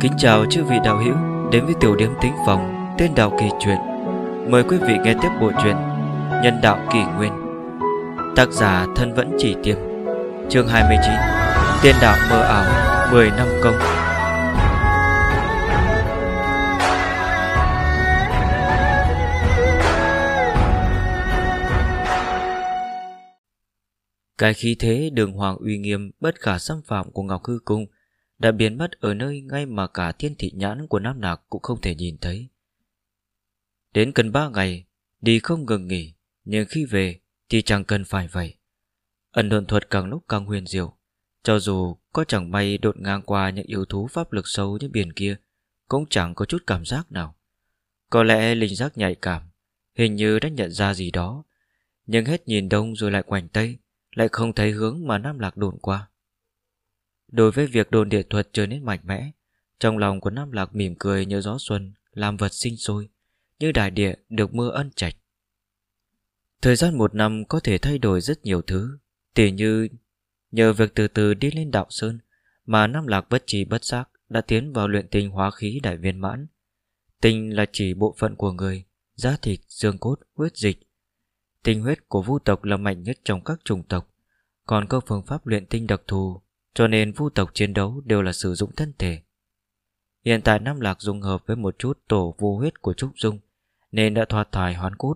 Kính chào chư vị đạo hữu đến với tiểu điểm tính phòng tên đạo kỳ truyện. Mời quý vị nghe tiếp bộ truyện Nhân đạo kỳ nguyên. Tác giả thân vẫn chỉ tiêm. Chương 29. Tiên đạo mơ ảo 10 năm công. Cái khí thế đường hoàng uy nghiêm bất khả xâm phạm của Ngọc Hư Cung đã biến mất ở nơi ngay mà cả thiên thị nhãn của Nam Nạc cũng không thể nhìn thấy. Đến gần ba ngày, đi không ngừng nghỉ, nhưng khi về thì chẳng cần phải vậy. Ẩn độn thuật càng lúc càng huyền diệu, cho dù có chẳng may đột ngang qua những yếu thú pháp lực sâu như biển kia, cũng chẳng có chút cảm giác nào. Có lẽ linh giác nhạy cảm, hình như đã nhận ra gì đó, nhưng hết nhìn đông rồi lại quành tây, lại không thấy hướng mà Nam Lạc đồn qua. Đối với việc đồn địa thuật trở nên mạnh mẽ, trong lòng của Nam Lạc mỉm cười như gió xuân, làm vật sinh sôi, như đại địa được mưa ân trạch. Thời gian một năm có thể thay đổi rất nhiều thứ, tỉ như nhờ việc từ từ đi lên đạo sơn mà Nam Lạc bất trì bất giác đã tiến vào luyện tinh hóa khí đại viên mãn. Tinh là chỉ bộ phận của người, da thịt, xương cốt, huyết dịch. Tinh huyết của vu tộc là mạnh nhất trong các chủng tộc, còn các phương pháp luyện tinh đặc thù cho nên vu tộc chiến đấu đều là sử dụng thân thể. Hiện tại Nam Lạc dung hợp với một chút tổ vô huyết của Trúc Dung, Nên đã thoát thải hoán cốt.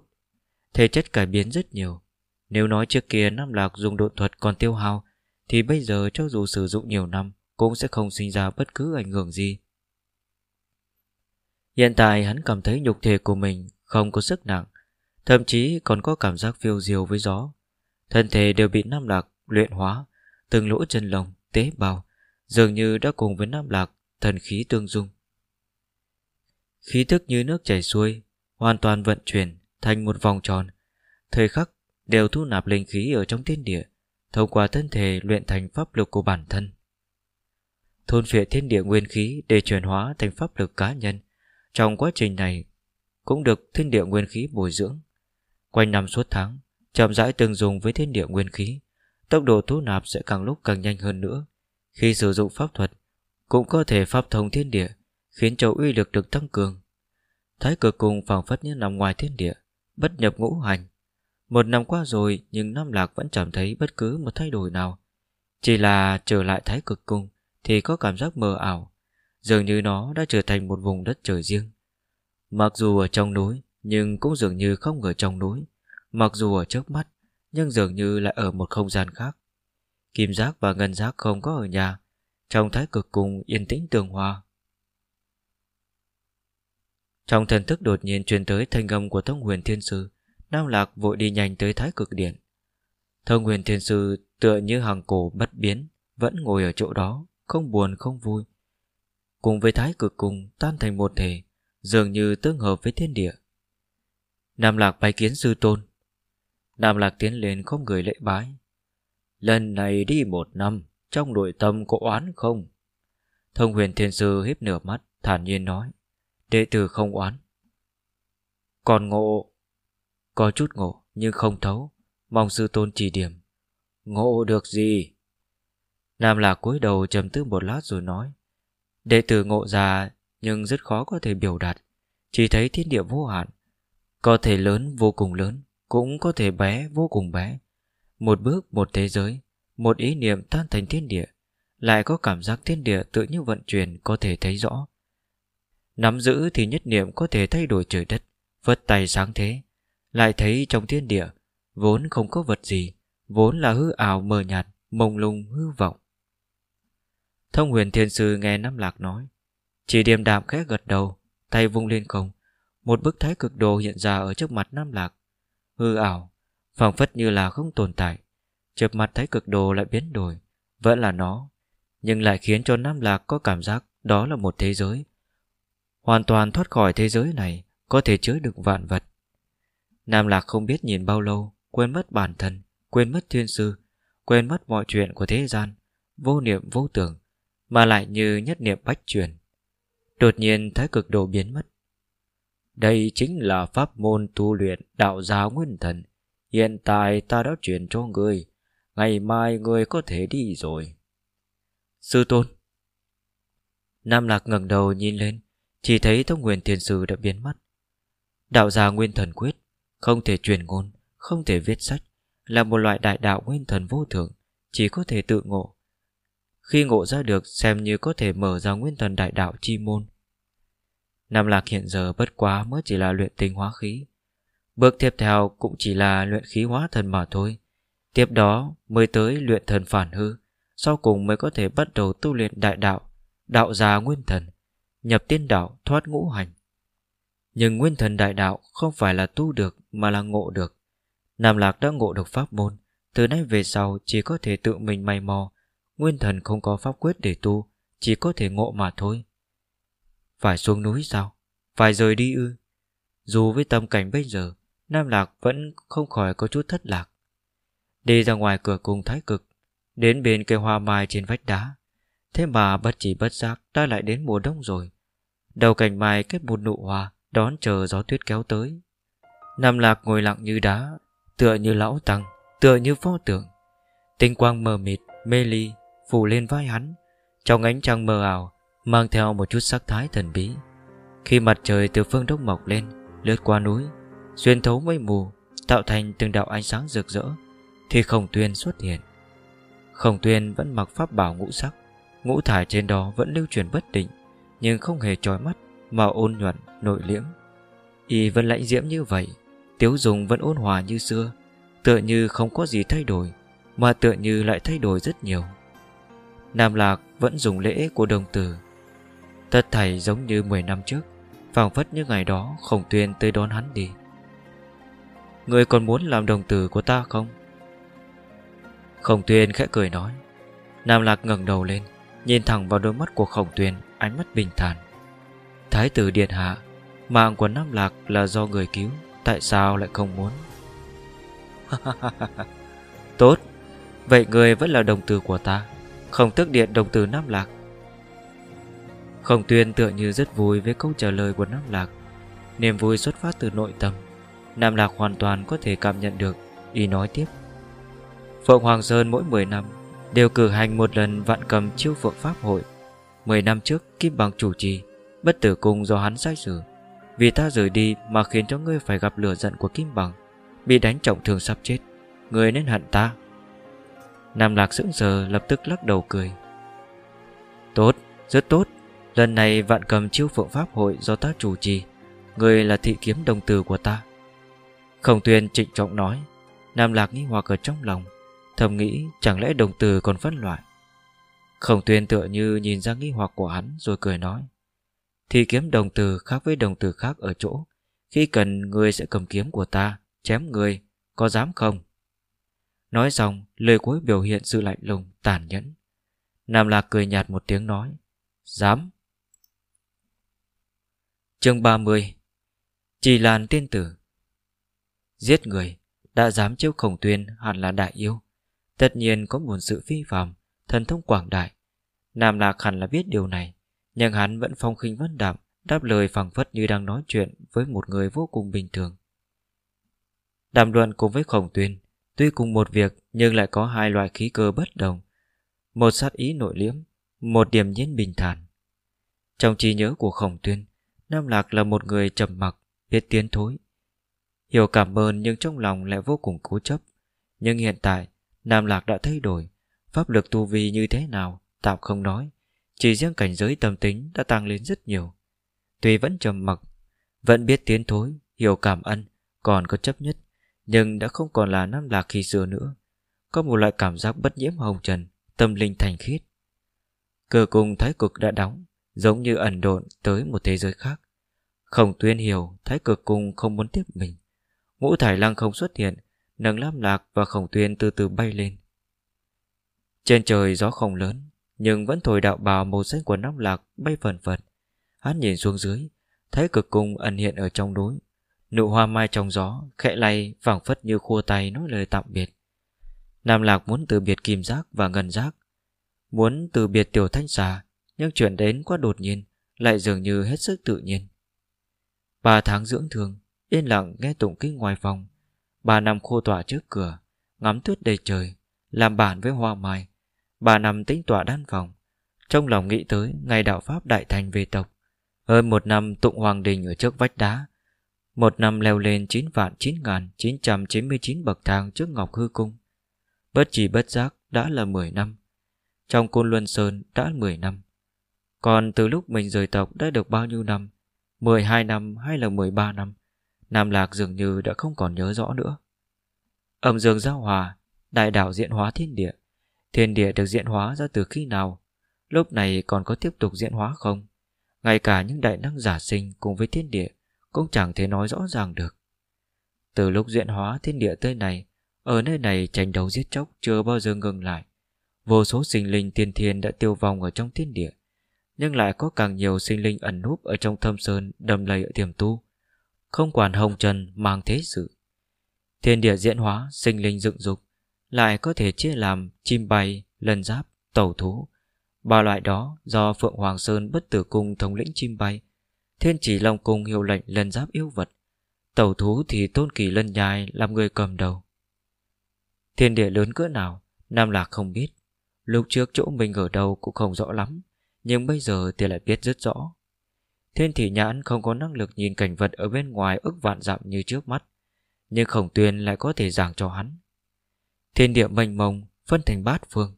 Thể chất cải biến rất nhiều. Nếu nói trước kia Nam Lạc dùng độn thuật còn tiêu hao, Thì bây giờ cho dù sử dụng nhiều năm, Cũng sẽ không sinh ra bất cứ ảnh hưởng gì. Hiện tại hắn cảm thấy nhục thể của mình Không có sức nặng, Thậm chí còn có cảm giác phiêu diều với gió. Thân thể đều bị Nam Lạc luyện hóa, Từng lỗ chân lông tế bào dường như đã cùng với Nam Lạc thần khí tương dung. Khí thức như nước chảy xuôi, hoàn toàn vận chuyển thành một vòng tròn, thời khắc đều thu nạp linh khí ở trong thiên địa, thông qua thân thể luyện thành pháp lực của bản thân. Thôn phệ thiên địa nguyên khí để chuyển hóa thành pháp lực cá nhân, trong quá trình này cũng được thiên địa nguyên khí bồi dưỡng. Quanh năm suốt tháng, chậm rãi tương dùng với thiên địa nguyên khí, tốc độ thu nạp sẽ càng lúc càng nhanh hơn nữa. Khi sử dụng pháp thuật, cũng có thể pháp thông thiên địa, khiến cho uy lực được tăng cường. Thái cực cùng phảng phất như nằm ngoài thiên địa, bất nhập ngũ hành. Một năm qua rồi nhưng Nam Lạc vẫn chẳng thấy bất cứ một thay đổi nào. Chỉ là trở lại thái cực cung thì có cảm giác mờ ảo, dường như nó đã trở thành một vùng đất trời riêng. Mặc dù ở trong núi, nhưng cũng dường như không ở trong núi. Mặc dù ở trước mắt, nhưng dường như lại ở một không gian khác. Kim giác và ngân giác không có ở nhà, trong thái cực cùng yên tĩnh tường hòa. Trong thần thức đột nhiên truyền tới thanh âm của thông huyền thiên sư, Nam Lạc vội đi nhanh tới thái cực điện. Thông huyền thiên sư tựa như hàng cổ bất biến, vẫn ngồi ở chỗ đó, không buồn không vui. Cùng với thái cực cùng tan thành một thể, dường như tương hợp với thiên địa. Nam Lạc bái kiến sư tôn, Nam Lạc tiến lên không người lễ bái. Lần này đi một năm, trong nội tâm có oán không? Thông huyền thiên sư hiếp nửa mắt, thản nhiên nói. Đệ tử không oán. Còn ngộ... Có chút ngộ, nhưng không thấu. Mong sư tôn chỉ điểm. Ngộ được gì? Nam Lạc cúi đầu trầm tư một lát rồi nói. Đệ tử ngộ già nhưng rất khó có thể biểu đạt. Chỉ thấy thiên địa vô hạn. Có thể lớn vô cùng lớn cũng có thể bé vô cùng bé. Một bước một thế giới, một ý niệm tan thành thiên địa, lại có cảm giác thiên địa tự như vận chuyển có thể thấy rõ. Nắm giữ thì nhất niệm có thể thay đổi trời đất, vật tài sáng thế, lại thấy trong thiên địa, vốn không có vật gì, vốn là hư ảo mờ nhạt, mông lung hư vọng. Thông huyền thiên sư nghe Nam Lạc nói, chỉ điềm đạm khẽ gật đầu, tay vung lên không, một bức thái cực đồ hiện ra ở trước mặt Nam Lạc, hư ảo, phảng phất như là không tồn tại. Chợp mặt thấy cực đồ lại biến đổi, vẫn là nó, nhưng lại khiến cho Nam Lạc có cảm giác đó là một thế giới. Hoàn toàn thoát khỏi thế giới này, có thể chứa được vạn vật. Nam Lạc không biết nhìn bao lâu, quên mất bản thân, quên mất thiên sư, quên mất mọi chuyện của thế gian, vô niệm vô tưởng, mà lại như nhất niệm bách truyền. Đột nhiên thái cực đồ biến mất. Đây chính là pháp môn tu luyện đạo giáo nguyên thần. Hiện tại ta đã truyền cho người. Ngày mai người có thể đi rồi. Sư tôn. Nam Lạc ngẩng đầu nhìn lên, Chỉ thấy thông Nguyên thiền Sư đã biến mất Đạo gia Nguyên Thần Quyết, Không thể truyền ngôn, Không thể viết sách, Là một loại đại đạo Nguyên Thần vô thường Chỉ có thể tự ngộ Khi ngộ ra được, xem như có thể mở ra Nguyên Thần đại đạo chi môn Nam Lạc hiện giờ bất quá mới chỉ là luyện tinh hóa khí. Bước tiếp theo cũng chỉ là luyện khí hóa thần mà thôi. Tiếp đó mới tới luyện thần phản hư, Sau cùng mới có thể bắt đầu tu luyện đại đạo Đạo già nguyên thần, Nhập tiên đạo, thoát ngũ hành. Nhưng nguyên thần đại đạo Không phải là tu được mà là ngộ được. Nam Lạc đã ngộ được pháp môn, Từ nay về sau chỉ có thể tự mình may mò. Nguyên thần không có pháp quyết để tu, Chỉ có thể ngộ mà thôi. Phải xuống núi sao? Phải rời đi ư? Dù với tâm cảnh bây giờ Nam Lạc vẫn không khỏi có chút thất lạc. Đi ra ngoài cửa cùng thái cực Đến bên cây hoa mai trên vách đá. Thế mà bất chỉ bất giác ta lại đến mùa đông rồi. Đầu cành mai kết một nụ hoa Đón chờ gió tuyết kéo tới. Nam Lạc ngồi lặng như đá Tựa như lão tăng Tựa như pho tượng. Tinh quang mờ mịt, mê ly Phủ lên vai hắn. Trong ánh trăng mờ ảo Mang theo một chút sắc thái thần bí. Khi mặt trời từ phương đông mọc lên Lướt qua núi Xuyên thấu mây mù Tạo thành từng đạo ánh sáng rực rỡ Thì khổng tuyên xuất hiện. Khổng tuyên vẫn mặc pháp bảo ngũ sắc Ngũ thải trên đó vẫn lưu chuyển bất định Nhưng không hề trói mắt Mà ôn nhuận, nội liễm. Y vẫn lãnh diễm như vậy Tiếu dùng vẫn ôn hòa như xưa Tựa như không có gì thay đổi Mà tựa như lại thay đổi rất nhiều. Nam Lạc vẫn dùng lễ của đồng tử Tất thảy giống như 10 năm trước, phảng phất như ngày đó Khổng tuyên tới đón hắn đi. Người còn muốn làm đồng tử của ta không? Khổng tuyên khẽ cười nói. Nam Lạc ngẩng đầu lên, Nhìn thẳng vào đôi mắt của khổng tuyên, Ánh mắt bình thản. Thái tử Điện Hạ, Mạng của Nam Lạc là do người cứu, Tại sao lại không muốn? Tốt, Vậy người vẫn là đồng tử của ta, Không tức điện đồng tử Nam Lạc. Khổng tuyên tựa như rất vui Với câu trả lời của Nam Lạc. Niềm vui xuất phát từ nội tâm. Nam Lạc hoàn toàn có thể cảm nhận được. Y nói tiếp. Phượng Hoàng Sơn mỗi 10 năm Đều cử hành một lần vạn cầm chiêu phượng pháp hội. 10 năm trước Kim Bằng chủ trì Bất tử cung do hắn sai sử. Vì ta rời đi mà khiến cho ngươi phải gặp lửa giận của Kim Bằng Bị đánh trọng thương sắp chết. Ngươi nên hận ta. Nam Lạc sững sờ lập tức lắc đầu cười. Tốt, rất tốt. Lần này vạn cầm chiêu phượng pháp hội do ta chủ trì. Người là thị kiếm đồng tử của ta. Khổng tuyên trịnh trọng nói. Nam Lạc nghi hoặc ở trong lòng. Thầm nghĩ chẳng lẽ đồng tử còn phân loại? Khổng tuyên tựa như nhìn ra nghi hoặc của hắn Rồi cười nói. Thị kiếm đồng tử khác với đồng tử khác ở chỗ. Khi cần, người sẽ cầm kiếm của ta, Chém người. Có dám không? Nói xong, lời cuối biểu hiện sự lạnh lùng, Tàn nhẫn. Nam Lạc cười nhạt một tiếng nói. Dám chương 30 Chỉ làn tiên tử. Giết người, Đã dám chiếu khổng tuyên hẳn là đại yêu. Tất nhiên có một sự phi phàm, Thần thông quảng đại. Nam Lạc hẳn là biết điều này, Nhưng hắn vẫn phong khinh vấn đạm, Đáp lời phẳng phất như đang nói chuyện Với một người vô cùng bình thường. Đàm luận cùng với khổng tuyên, Tuy cùng một việc Nhưng lại có hai loại khí cơ bất đồng. Một sát ý nội liễm, Một điểm nhiên bình thản. Trong trí nhớ của khổng tuyên Nam Lạc là một người trầm mặc Biết tiến thối. Hiểu cảm ơn nhưng trong lòng lại vô cùng cố chấp. Nhưng hiện tại Nam Lạc đã thay đổi. Pháp lực tu vi như thế nào Tạm không nói. Chỉ riêng cảnh giới tâm tính đã tăng lên rất nhiều. Tuy vẫn trầm mặc Vẫn biết tiến thối, hiểu cảm ân Còn có chấp nhất. Nhưng đã không còn là Nam Lạc khi xưa nữa. Có một loại cảm giác bất nhiễm hồng trần Tâm linh thành khiết. Cửa cung thái cực đã đóng Giống như ẩn độn tới một thế giới khác. Không tuyên hiểu Thái cực cung không muốn tiếp mình. Ngũ thải lăng không xuất hiện Nâng Lam Lạc và Khổng Tuyên từ từ bay lên. Trên trời gió không lớn, Nhưng vẫn thổi đạo bào màu xanh của Nam Lạc bay phần phật Hắn nhìn xuống dưới Thấy cực cung ẩn hiện ở trong núi. Nụ hoa mai trong gió, Khẽ lay, phảng phất như khua tay nói lời tạm biệt. Nam Lạc muốn từ biệt kim giác và ngân giác, Muốn từ biệt tiểu thanh xà, Nhưng chuyện đến quá đột nhiên, Lại dường như hết sức tự nhiên. Ba tháng dưỡng thương, Yên lặng nghe tụng kinh ngoài phòng. Ba năm khô tỏa trước cửa, Ngắm tuyết đầy trời, Làm bản với hoa mai. Ba năm tính tỏa đan phòng, Trong lòng nghĩ tới ngày đạo Pháp đại thành về tộc. Hơn một năm tụng hoàng đình ở trước vách đá. Một năm leo lên 9 vạn 9 ngàn 999 bậc thang trước Ngọc Hư Cung. Bất chỉ bất giác đã là 10 năm. Trong Côn Luân Sơn đã 10 năm. Còn từ lúc mình rời tộc đã được bao nhiêu năm? 12 năm hay là 13 năm, Nam Lạc dường như đã không còn nhớ rõ nữa. Âm dương giao hòa, Đại đảo diễn hóa thiên địa. Thiên địa được diễn hóa ra từ khi nào? Lúc này còn có tiếp tục diễn hóa không? Ngay cả những đại năng giả sinh Cùng với thiên địa Cũng chẳng thể nói rõ ràng được. Từ lúc diễn hóa thiên địa tới này Ở nơi này tranh đấu giết chóc Chưa bao giờ ngừng lại. Vô số sinh linh tiên thiên đã tiêu vong ở trong thiên địa. Nhưng lại có càng nhiều sinh linh ẩn núp Ở trong thâm sơn đầm lầy ở tiềm tu Không quản hồng trần mang thế sự. Thiên địa diễn hóa Sinh linh dựng dục Lại có thể chia làm chim bay, lân giáp, tẩu thú. Ba loại đó do Phượng Hoàng Sơn bất tử cung thống lĩnh chim bay Thiên chỉ Long Cung hiệu lệnh lân giáp yêu vật tẩu thú thì tôn kỳ lân nhai làm người cầm đầu. Thiên địa lớn cỡ nào Nam Lạc không biết Lúc trước chỗ mình ở đâu cũng không rõ lắm. Nhưng bây giờ thì lại biết rất rõ. Thiên thị nhãn không có năng lực nhìn cảnh vật ở bên ngoài ức vạn dặm như trước mắt, Nhưng khổng tuyên lại có thể giảng cho hắn. Thiên địa mênh mông, phân thành bát phương,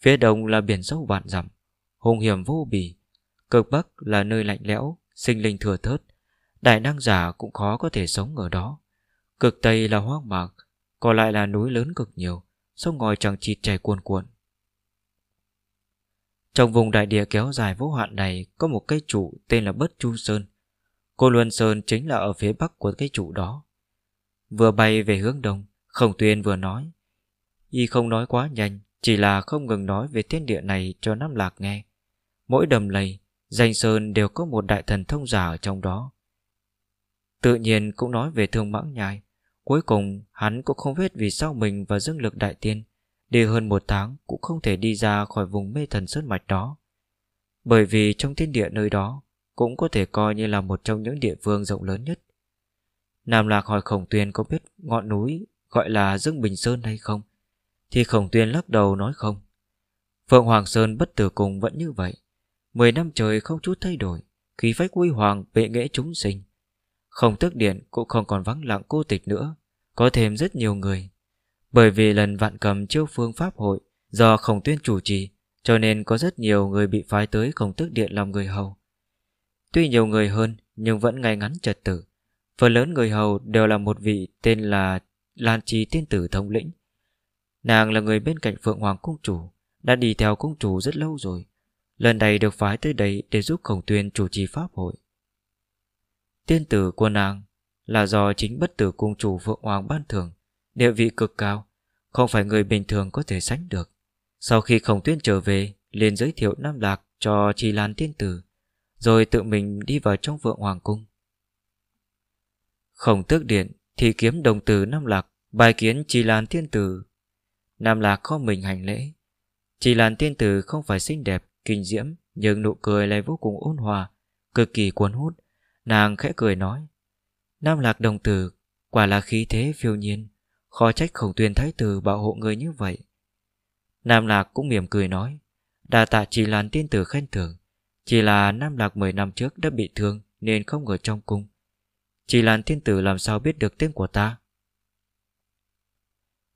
Phía đông là biển sâu vạn dặm Hùng hiểm vô bì, Cực bắc là nơi lạnh lẽo, Sinh linh thừa thớt, Đại năng giả cũng khó có thể sống ở đó. Cực tây là hoang mạc, Còn lại là núi lớn cực nhiều, Sông ngòi chẳng chịt chảy cuồn cuộn. Trong vùng đại địa kéo dài vô hạn này Có một cây trụ tên là Bất Chu Sơn. Cô Luân Sơn chính là ở phía bắc của cây trụ đó. Vừa bay về hướng đông, Khổng tuyên vừa nói, Y không nói quá nhanh, chỉ là không ngừng nói về thiên địa này cho Nam Lạc nghe. Mỗi đầm lầy, Danh Sơn đều có một đại thần thông giả ở trong đó. Tự nhiên cũng nói về thương mãng nhai. Cuối cùng, hắn cũng không biết vì sao mình và dương lực đại tiên Đi hơn một tháng cũng không thể đi ra khỏi vùng mê thần sơn mạch đó. Bởi vì trong thiên địa nơi đó Cũng có thể coi như là một trong những địa phương rộng lớn nhất. Nam Lạc hỏi Khổng Tuyên có biết ngọn núi gọi là Dương Bình Sơn hay không? Thì khổng tuyên lắc đầu nói không. Phượng Hoàng Sơn bất tử cùng vẫn như vậy. Mười năm trời không chút thay đổi, Khí phách quy hoàng, bệ nghệ chúng sinh. Không tức điện cũng không còn vắng lặng cô tịch nữa, Có thêm rất nhiều người. Bởi vì lần vạn cầm chiêu phương pháp hội Do khổng tuyên chủ trì, Cho nên có rất nhiều người bị phái tới khổng tức điện làm người hầu. Tuy nhiều người hơn, Nhưng vẫn ngay ngắn trật tự. Phần lớn người hầu đều là một vị tên là Lan Trì Tiên Tử Thống Lĩnh. Nàng là người bên cạnh Phượng Hoàng Cung Chủ, Đã đi theo Cung Chủ rất lâu rồi. Lần này được phái tới đây Để giúp Khổng Tuyên chủ trì pháp hội. Tiên tử của nàng Là do chính bất tử Cung Chủ Phượng Hoàng ban thưởng. Địa vị cực cao, Không phải người bình thường có thể sánh được. Sau khi Khổng Tuyên trở về, liền giới thiệu Nam Lạc cho Trì Lan Tiên Tử, Rồi tự mình đi vào trong vượng Hoàng Cung. Khổng tước điện Thì kiếm đồng tử Nam Lạc, Bài kiến Trì Lan Tiên Tử. Nam Lạc không mình hành lễ. Chi Lan tiên tử không phải xinh đẹp, Kinh diễm, Nhưng nụ cười lại vô cùng ôn hòa, Cực kỳ cuốn hút. Nàng khẽ cười nói, Nam Lạc đồng tử, Quả là khí thế phiêu nhiên. Khó trách khổng tuyên thái tử bảo hộ người như vậy. Nam Lạc cũng mỉm cười nói Đà tạ chỉ làn tiên tử khen thưởng. Chỉ là Nam Lạc 10 năm trước đã bị thương Nên không ở trong cung. Chỉ làn tiên tử làm sao biết được tên của ta?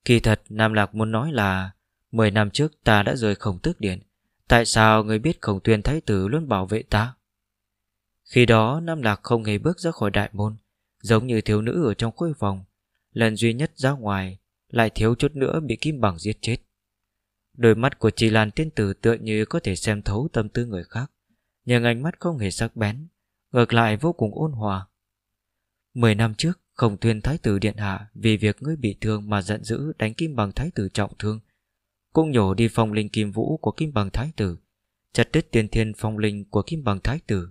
Kỳ thật, Nam Lạc muốn nói là, Mười năm trước ta đã rời khổng tước điện. Tại sao người biết khổng tuyên thái tử luôn bảo vệ ta? Khi đó, Nam Lạc không hề bước ra khỏi đại môn, Giống như thiếu nữ ở trong khuê phòng. Lần duy nhất ra ngoài, Lại thiếu chút nữa bị kim bằng giết chết. Đôi mắt của chị Lan tiên tử tựa như có thể xem thấu tâm tư người khác, Nhưng ánh mắt không hề sắc bén, Ngược lại vô cùng ôn hòa. Mười năm trước Khổng tuyên thái tử điện hạ Vì việc ngươi bị thương mà giận dữ Đánh kim bằng thái tử trọng thương, Cũng nhổ đi phong linh kim vũ của kim bằng thái tử, Chặt đứt tiên thiên phong linh của kim bằng thái tử.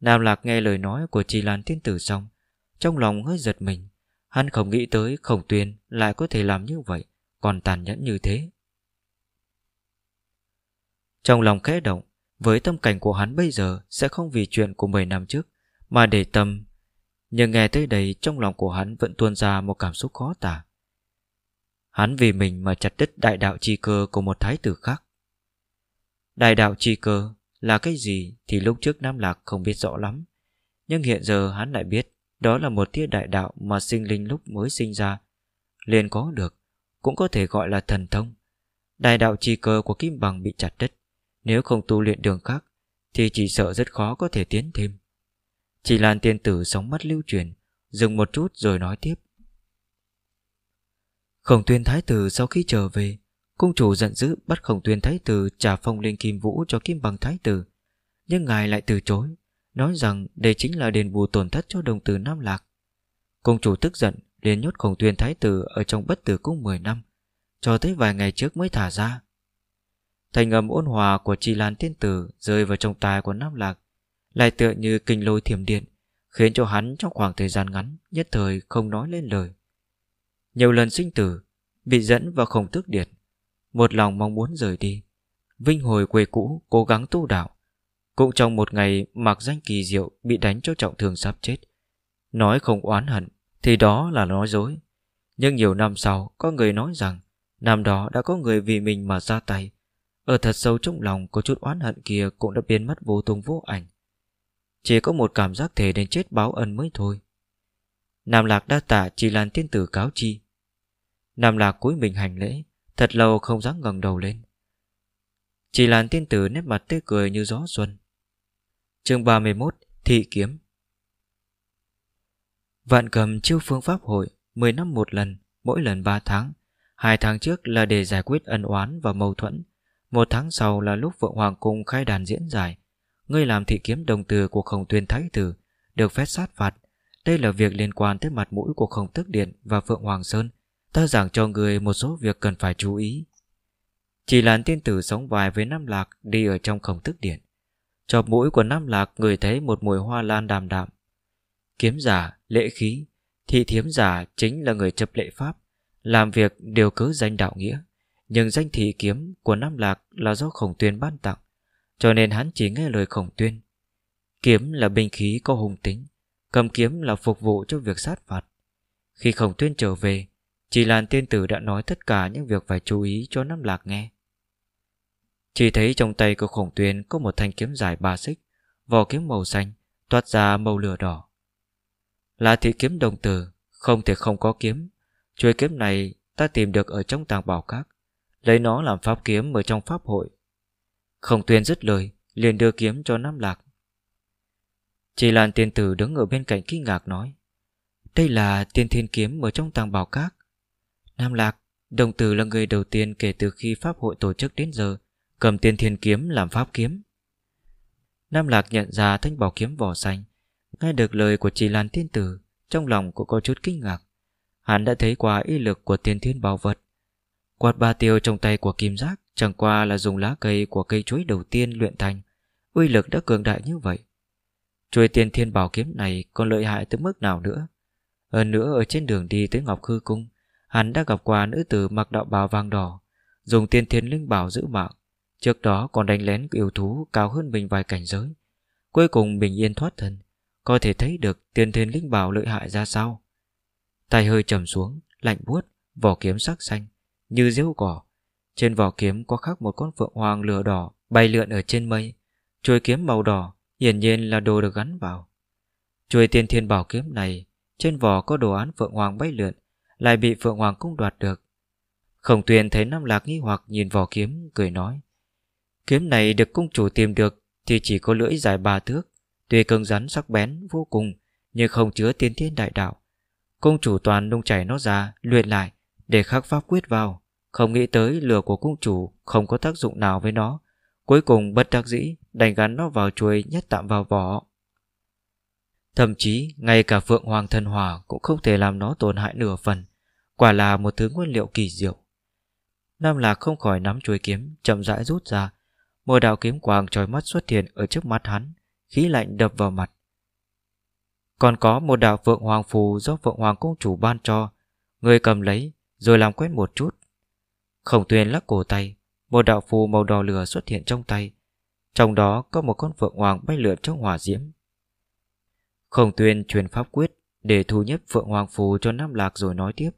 Nam Lạc nghe lời nói của Trì Lan tiên tử xong, Trong lòng hơi giật mình. Hắn không nghĩ tới khổng tuyên Lại có thể làm như vậy, Còn tàn nhẫn như thế Trong lòng khẽ động, Với tâm cảnh của hắn bây giờ Sẽ không vì chuyện của 10 năm trước Mà để tâm nhưng nghe tới đây, trong lòng của hắn vẫn tuôn ra một cảm xúc khó tả. Hắn vì mình mà chặt đứt đại đạo chi cơ của một thái tử khác. Đại đạo chi cơ là cái gì thì lúc trước Nam Lạc không biết rõ lắm. Nhưng hiện giờ hắn lại biết đó là một tia đại đạo mà sinh linh lúc mới sinh ra. liền có được, cũng có thể gọi là thần thông. Đại đạo trì cơ của Kim Bằng bị chặt đứt. Nếu không tu luyện đường khác, thì chỉ sợ rất khó có thể tiến thêm. Chỉ Lan tiên tử sóng mắt lưu truyền, dừng một chút rồi nói tiếp. Khổng tuyên thái tử sau khi trở về, cung chủ giận dữ bắt khổng tuyên thái tử trả phong linh kim vũ cho kim bằng thái tử. Nhưng ngài lại từ chối, nói rằng đây chính là đền bù tổn thất cho đồng tử Nam Lạc. công chủ tức giận liền nhốt khổng tuyên thái tử ở trong bất tử cung 10 năm, cho tới vài ngày trước mới thả ra. Thành âm ôn hòa của Chi Lan tiên tử rơi vào trong tai của Nam Lạc, lại tựa như kinh lôi thiểm điện, khiến cho hắn trong khoảng thời gian ngắn nhất thời không nói lên lời. Nhiều lần sinh tử, bị dẫn vào khổng tước điện, một lòng mong muốn rời đi. Vinh hồi quê cũ, cố gắng tu đạo. Cũng trong một ngày mặc danh kỳ diệu bị đánh cho trọng thương sắp chết. Nói không oán hận, thì đó là nói dối. Nhưng nhiều năm sau, có người nói rằng năm đó đã có người vì mình mà ra tay. Ở thật sâu trong lòng có chút oán hận kia cũng đã biến mất vô tung vô ảnh. Chỉ có một cảm giác thể đến chết báo ân mới thôi. Nam Lạc đa tạ chỉ làn tiên tử cáo chi. Nam Lạc cúi mình hành lễ, thật lâu không dám ngẩng đầu lên. Chỉ làn tiên tử nét mặt tươi cười như gió xuân chương 31 Thị Kiếm Vạn cầm chiêu phương pháp hội 10 năm một lần, mỗi lần 3 tháng. Hai tháng trước là để giải quyết ân oán và mâu thuẫn. Một tháng sau là lúc Vượng Hoàng Cung khai đàn diễn giải. Ngươi làm thị kiếm đồng từ của khổng tuyên thái tử, được phép sát phạt. Đây là việc liên quan tới mặt mũi của khổng tức điện và Phượng Hoàng Sơn. Ta giảng cho người một số việc cần phải chú ý. Chỉ làn tiên tử sống vài với Nam Lạc đi ở trong khổng tức điện. Chọc mũi của Nam Lạc người thấy một mùi hoa lan đàm đạm. Kiếm giả, lễ khí, thị thiếm giả chính là người chấp lễ pháp, làm việc đều cứ danh đạo nghĩa. Nhưng danh thị kiếm của Nam Lạc là do khổng tuyên ban tặng, cho nên hắn chỉ nghe lời khổng tuyên. Kiếm là binh khí có hùng tính, cầm kiếm là phục vụ cho việc sát phạt. Khi khổng tuyên trở về, chỉ làn tiên tử đã nói tất cả những việc phải chú ý cho Nam Lạc nghe. Chỉ thấy trong tay của khổng tuyên có một thanh kiếm dài ba xích, vỏ kiếm màu xanh, toát ra màu lửa đỏ. Là thị kiếm đồng tử, không thể không có kiếm. Chuôi kiếm này ta tìm được ở trong tàng bảo các, lấy nó làm pháp kiếm ở trong pháp hội. Khổng tuyên dứt lời, liền đưa kiếm cho Nam Lạc. Chỉ làn tiên tử đứng ở bên cạnh kinh ngạc nói, đây là tiên thiên kiếm ở trong tàng bảo các. Nam Lạc, đồng tử là người đầu tiên kể từ khi pháp hội tổ chức đến giờ cầm tiên thiên kiếm làm pháp kiếm. Nam Lạc nhận ra thanh bảo kiếm vỏ xanh, nghe được lời của trì Lan Tiên Tử, trong lòng cũng có chút kinh ngạc. Hắn đã thấy qua y lực của tiên thiên bảo vật. Quạt ba tiêu trong tay của kim giác chẳng qua là dùng lá cây của cây chuối đầu tiên luyện thành, uy lực đã cường đại như vậy. Chuôi tiên thiên bảo kiếm này còn lợi hại tới mức nào nữa? Hơn nữa ở trên đường đi tới Ngọc Khư Cung, hắn đã gặp qua nữ tử mặc đạo bào vàng đỏ, dùng tiên thiên linh bảo giữ mạng, Trước đó còn đánh lén yêu thú cao hơn mình vài cảnh giới. Cuối cùng bình yên thoát thân, Có thể thấy được tiền thiên linh bảo lợi hại ra sao. Tay hơi trầm xuống, Lạnh buốt, Vỏ kiếm sắc xanh, Như rêu cỏ. Trên vỏ kiếm có khắc một con phượng hoàng lửa đỏ Bay lượn ở trên mây. Chuôi kiếm màu đỏ Hiển nhiên là đồ được gắn vào. Chuôi tiên thiên bảo kiếm này, Trên vỏ có đồ án phượng hoàng bay lượn, Lại bị phượng hoàng cung đoạt được. Khổng tuyền thấy Nam Lạc nghi hoặc nhìn vỏ kiếm, Cười nói Kiếm này được cung chủ tìm được Thì chỉ có lưỡi dài ba thước. Tuy cứng rắn sắc bén vô cùng, Nhưng không chứa tiên thiên đại đạo. Cung chủ toàn nung chảy nó ra, Luyện lại, để khắc pháp quyết vào. Không nghĩ tới lửa của cung chủ Không có tác dụng nào với nó. Cuối cùng bất đắc dĩ, Đành gắn nó vào chuôi nhét tạm vào vỏ. Thậm chí, ngay cả Phượng Hoàng Thần Hỏa Cũng không thể làm nó tổn hại nửa phần. Quả là một thứ nguyên liệu kỳ diệu. Nam Lạc không khỏi nắm chuôi kiếm, Chậm rãi rút ra một đạo kiếm quang trói mắt xuất hiện ở trước mắt hắn, khí lạnh đập vào mặt. Còn có một đạo phượng hoàng phù do phượng hoàng công chủ ban cho, người cầm lấy rồi làm quét một chút. Khổng tuyên lắc cổ tay, một đạo phù màu đỏ lửa xuất hiện trong tay, trong đó có một con phượng hoàng bay lượn trong hỏa diễm. Khổng tuyên truyền pháp quyết để thu nhất phượng hoàng phù cho Nam Lạc rồi nói tiếp.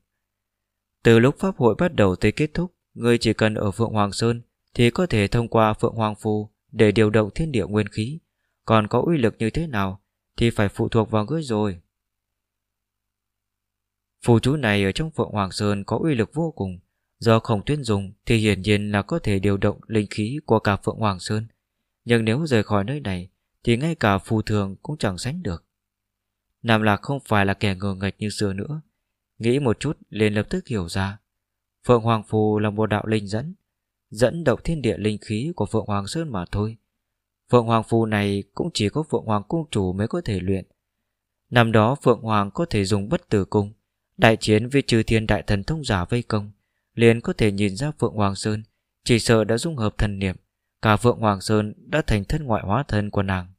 Từ lúc pháp hội bắt đầu tới kết thúc, người chỉ cần ở Phượng Hoàng Sơn thì có thể thông qua Phượng Hoàng Phù Để điều động thiên địa nguyên khí. Còn có uy lực như thế nào Thì phải phụ thuộc vào ngươi rồi. Phù chú này ở trong Phượng Hoàng Sơn có uy lực vô cùng. Do khổng tuyên dùng Thì hiển nhiên là có thể điều động linh khí Của cả Phượng Hoàng Sơn. Nhưng nếu rời khỏi nơi này Thì ngay cả phù thường cũng chẳng sánh được. Nam Lạc không phải là kẻ ngờ nghệch như xưa nữa. Nghĩ một chút liền lập tức hiểu ra. Phượng Hoàng Phù là một đạo linh dẫn. Dẫn động thiên địa linh khí của Phượng Hoàng Sơn mà thôi. Phượng Hoàng Phù này cũng chỉ có Phượng Hoàng Cung Chủ mới có thể luyện. Năm đó Phượng Hoàng có thể dùng bất tử cung, Đại chiến với trừ thiên đại thần thông giả vây công, liền có thể nhìn ra Phượng Hoàng Sơn, Chỉ sợ đã dung hợp thần niệm, Cả Phượng Hoàng Sơn đã thành thân ngoại hóa thân của nàng.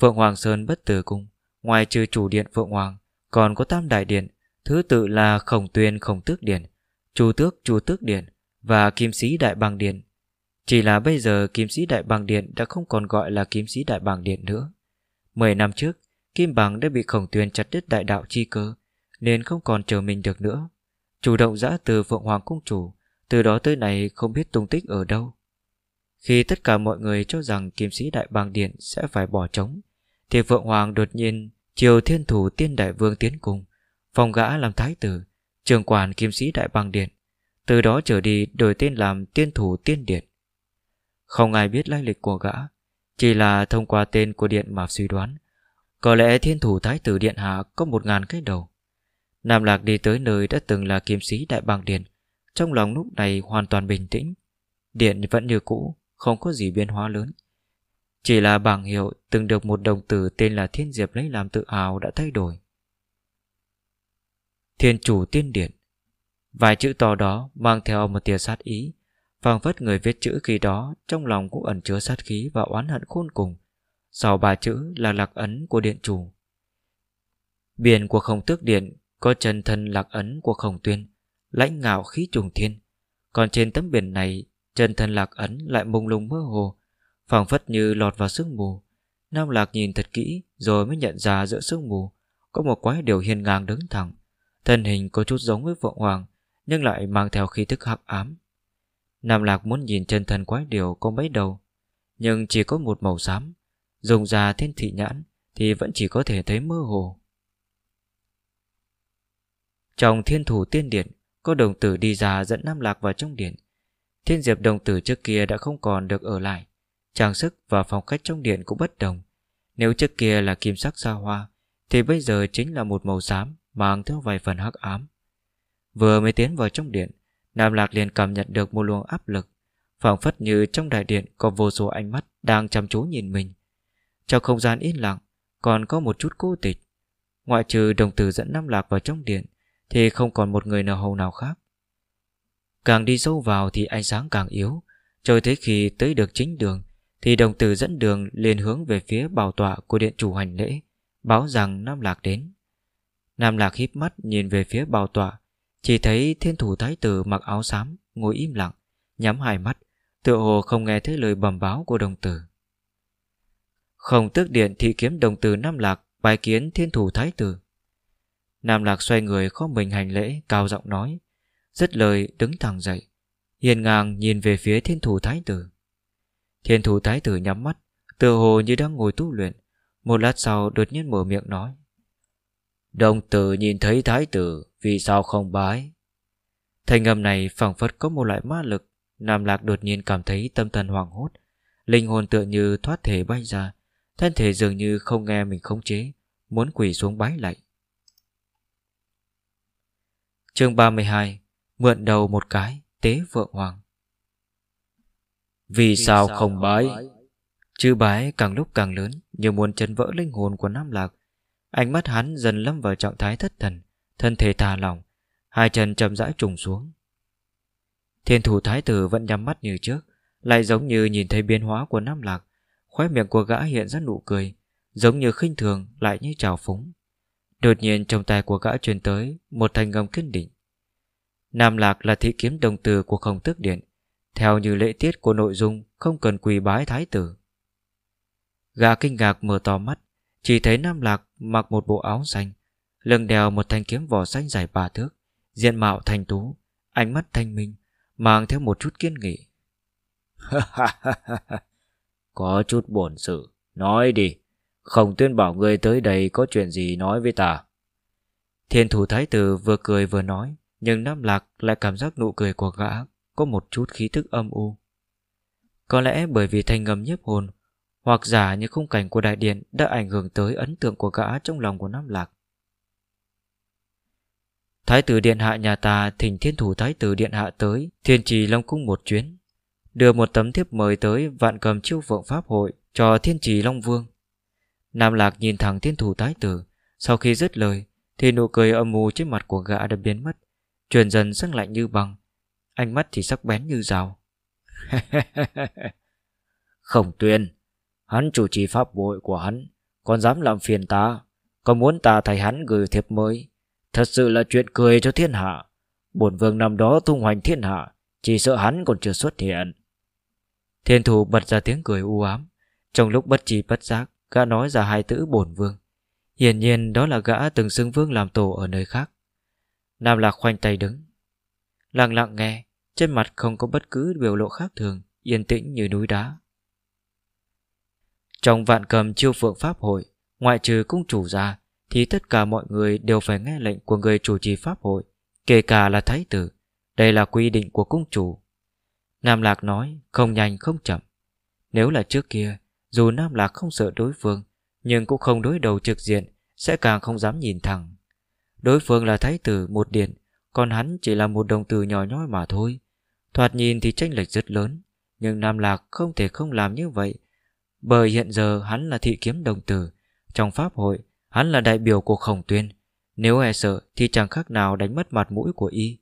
Phượng Hoàng Sơn bất tử cung, Ngoài trừ chủ điện Phượng Hoàng, Còn có tam đại điện, Thứ tự là khổng tuyên khổng tước điện, Chu tước chu tước điện và kim sĩ đại bàng điện. Chỉ là bây giờ kim sĩ đại bàng điện Đã không còn gọi là kim sĩ đại bàng điện nữa. Mười năm trước, Kim bằng đã bị khổng tuyên chặt đứt đại đạo chi cơ, Nên không còn chờ mình được nữa. Chủ động giã từ Phượng Hoàng Cung Chủ, Từ đó tới này không biết tung tích ở đâu. Khi tất cả mọi người cho rằng Kim sĩ đại bàng điện sẽ phải bỏ trống, Thì Phượng Hoàng đột nhiên Chiều thiên thủ tiên đại vương tiến cùng, Phong gã làm thái tử, Trường quản kim sĩ đại Bàng điện. Từ đó trở đi, đổi tên làm tiên thủ tiên điện. Không ai biết lai lịch của gã, Chỉ là thông qua tên của điện mà suy đoán. Có lẽ thiên thủ thái tử điện hạ Có một ngàn cái đầu. Nam Lạc đi tới nơi đã từng là kiếm sĩ đại bang điện, Trong lòng lúc này hoàn toàn bình tĩnh. Điện vẫn như cũ, Không có gì biến hóa lớn. Chỉ là bảng hiệu từng được một đồng tử tên là Thiên Diệp lấy làm tự hào đã thay đổi. Thiên chủ tiên điện. Vài chữ to đó mang theo một tia sát ý, phảng phất người viết chữ khi đó Trong lòng cũng ẩn chứa sát khí và oán hận khôn cùng. Sau ba chữ là lạc ấn của điện chủ. Biển của khổng tước điện Có chân thân lạc ấn của khổng tuyên, Lãnh ngạo khí trùng thiên. Còn trên tấm biển này, Chân thân lạc ấn lại mông lung mơ hồ, phảng phất như lọt vào sương mù. Nam Lạc nhìn thật kỹ Rồi mới nhận ra giữa sương mù Có một quái điều hiên ngang đứng thẳng. Thân hình có chút giống với Phượng Hoàng nhưng lại mang theo khí thức hắc ám. Nam Lạc muốn nhìn chân thân quái điều có mấy đầu, Nhưng chỉ có một màu xám, Dùng ra thiên thị nhãn Thì vẫn chỉ có thể thấy mơ hồ. Trong thiên thủ tiên điện, Có đồng tử đi ra dẫn Nam Lạc vào trong điện. Thiên diệp đồng tử trước kia đã không còn được ở lại, Trang sức và phong cách trong điện cũng bất đồng. Nếu trước kia là kim sắc xa hoa, Thì bây giờ chính là một màu xám, mang theo vài phần hắc ám. Vừa mới tiến vào trong điện, Nam Lạc liền cảm nhận được một luồng áp lực, phảng phất như trong đại điện có vô số ánh mắt đang chăm chú nhìn mình. Trong không gian yên lặng, còn có một chút cô tịch. Ngoại trừ đồng tử dẫn Nam Lạc vào trong điện, thì không còn một người nào hầu nào khác. Càng đi sâu vào thì ánh sáng càng yếu, cho tới khi tới được chính đường, thì đồng tử dẫn đường liền hướng về phía bảo tọa của điện chủ hành lễ, báo rằng Nam Lạc đến. Nam Lạc híp mắt nhìn về phía bảo tọa chỉ thấy thiên thủ thái tử mặc áo xám, Ngồi im lặng, Nhắm hai mắt, Tựa hồ không nghe thấy lời bẩm báo của đồng tử. Không tước điện thị kiếm đồng tử Nam Lạc Bài kiến thiên thủ thái tử. Nam Lạc xoay người khó mình hành lễ, Cao giọng nói Rất lời đứng thẳng dậy, Hiền ngang nhìn về phía thiên thủ thái tử. Thiên thủ thái tử nhắm mắt, Tựa hồ như đang ngồi tu luyện, Một lát sau đột nhiên mở miệng nói Đồng tử nhìn thấy thái tử Vì sao không bái? Thành âm này phẳng phất có một loại ma lực Nam Lạc đột nhiên cảm thấy tâm thần hoảng hốt. Linh hồn tựa như thoát thể bay ra Thân thể dường như không nghe mình khống chế Muốn quỳ xuống bái lại chương 32 Mượn đầu một cái Tế vượng hoàng. Vì, Vì sao, sao không bái? bái Chữ bái càng lúc càng lớn Như muốn chân vỡ linh hồn của Nam Lạc Ánh mắt hắn dần lâm vào trạng thái thất thần, Thân thể thả lỏng, Hai chân chậm rãi trùng xuống. Thiên thủ thái tử vẫn nhắm mắt như trước, Lại giống như nhìn thấy biến hóa của Nam Lạc, Khóe miệng của gã hiện ra nụ cười, Giống như khinh thường lại như trào phúng. Đột nhiên trong tay của gã truyền tới Một thanh âm kiên định. Nam Lạc là thị kiếm đồng từ của khổng tước điện, Theo như lễ tiết của nội dung Không cần quỳ bái thái tử. Gã kinh ngạc mở to mắt chỉ thấy Nam Lạc mặc một bộ áo xanh Lưng đèo một thanh kiếm vỏ xanh dài ba thước Diện mạo thanh tú Ánh mắt thanh minh Mang theo một chút kiên nghị Có chút buồn sự, nói đi. Không tuyên bảo người tới đây có chuyện gì nói với ta. Thiên thủ thái tử vừa cười vừa nói, nhưng Nam Lạc lại cảm giác nụ cười của gã có một chút khí thức âm u. Có lẽ bởi vì thanh ngầm nhiếp hồn, hoặc giả như khung cảnh của đại điện đã ảnh hưởng tới ấn tượng của gã trong lòng của Nam Lạc. Thái tử điện hạ nhà ta thỉnh thiên thủ thái tử điện hạ tới thiên trì long cung một chuyến, đưa một tấm thiếp mời tới vạn cầm chiêu vượng pháp hội cho thiên trì long vương. Nam Lạc nhìn thẳng thiên thủ thái tử, sau khi dứt lời thì nụ cười âm mù trên mặt của gã đã biến mất, truyền dần sắc lạnh như băng, ánh mắt thì sắc bén như rào. Không tuyên, hắn chủ trì pháp bội của hắn, còn dám làm phiền ta, còn muốn ta thay hắn gửi thiệp mới. Thật sự là chuyện cười cho thiên hạ. Bổn vương năm đó tung hoành thiên hạ, chỉ sợ hắn còn chưa xuất hiện. Thiên thủ bật ra tiếng cười u ám, trong lúc bất trí bất giác, gã nói ra hai chữ bổn vương. Hiển nhiên đó là gã từng xưng vương làm tổ ở nơi khác. Nam Lạc khoanh tay đứng. Lặng lặng nghe, trên mặt không có bất cứ biểu lộ khác thường, yên tĩnh như núi đá. Trong vạn cầm chiêu phượng pháp hội, ngoại trừ cung chủ ra, thì tất cả mọi người đều phải nghe lệnh của người chủ trì pháp hội, kể cả là thái tử. Đây là quy định của cung chủ. Nam Lạc nói, không nhanh không chậm. Nếu là trước kia, dù Nam Lạc không sợ đối phương, nhưng cũng không đối đầu trực diện, sẽ càng không dám nhìn thẳng. Đối phương là thái tử một điện, còn hắn chỉ là một đồng tử nhỏ nhoi mà thôi. Thoạt nhìn thì tranh lệch rất lớn, nhưng Nam Lạc không thể không làm như vậy, bởi hiện giờ hắn là thị kiếm đồng tử. Trong pháp hội, hắn là đại biểu của khổng tuyên. Nếu e sợ thì chẳng khác nào đánh mất mặt mũi của y.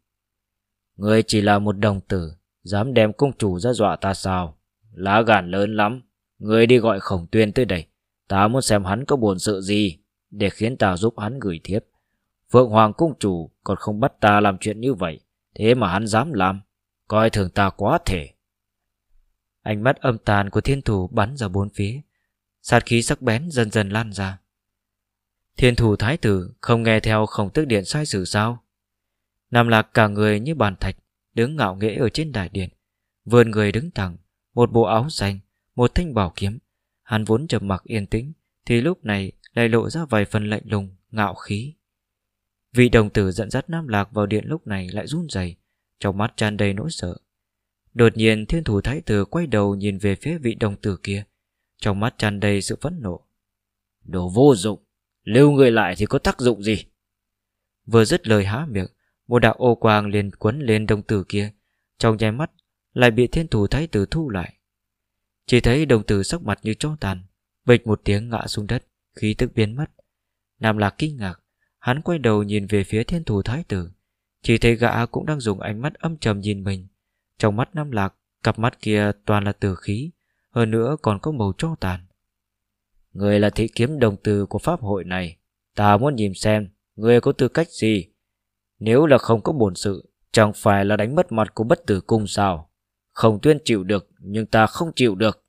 Người chỉ là một đồng tử, dám đem công chủ ra dọa ta sao? Lá gan lớn lắm. Người đi gọi khổng tuyên tới đây. Ta muốn xem hắn có buồn sự gì, để khiến ta giúp hắn gửi thiếp. Phượng Hoàng Cung Chủ còn không bắt ta làm chuyện như vậy, thế mà hắn dám làm, coi thường ta quá thể. Ánh mắt âm tàn của thiên thủ bắn ra bốn phía, sát khí sắc bén dần dần lan ra. Thiên thủ thái tử không nghe theo khổng tức điện sai sử sao? Nam lạc cả người như bàn thạch, đứng ngạo nghễ ở trên đại điện, vươn người đứng thẳng, một bộ áo xanh, một thanh bảo kiếm. Hắn vốn trầm mặc yên tĩnh, thì lúc này lại lộ ra vài phần lạnh lùng, ngạo khí. Vị đồng tử dẫn dắt Nam Lạc vào điện lúc này lại run rẩy, trong mắt tràn đầy nỗi sợ. Đột nhiên thiên thủ thái tử quay đầu nhìn về phía vị đồng tử kia, trong mắt tràn đầy sự phẫn nộ. Đồ vô dụng, lưu người lại thì có tác dụng gì? Vừa dứt lời há miệng, một đạo ô quang liền quấn lên đồng tử kia, trong nháy mắt lại bị thiên thủ thái tử thu lại. Chỉ thấy đồng tử sắc mặt như cho tàn, bịch một tiếng ngã xuống đất, khí tức biến mất. Nam Lạc kinh ngạc, Hắn quay đầu nhìn về phía thiên thủ thái tử Chỉ thấy gã cũng đang dùng ánh mắt âm trầm nhìn mình trong mắt Nam Lạc, Cặp mắt kia toàn là tử khí, Hơn nữa còn có màu cho tàn. Người là thị kiếm đồng từ của pháp hội này, Ta muốn nhìn xem Người có tư cách gì. Nếu là không có bổn sự, Chẳng phải là đánh mất mặt của bất tử cung sao? Không tuyên chịu được, Nhưng ta không chịu được.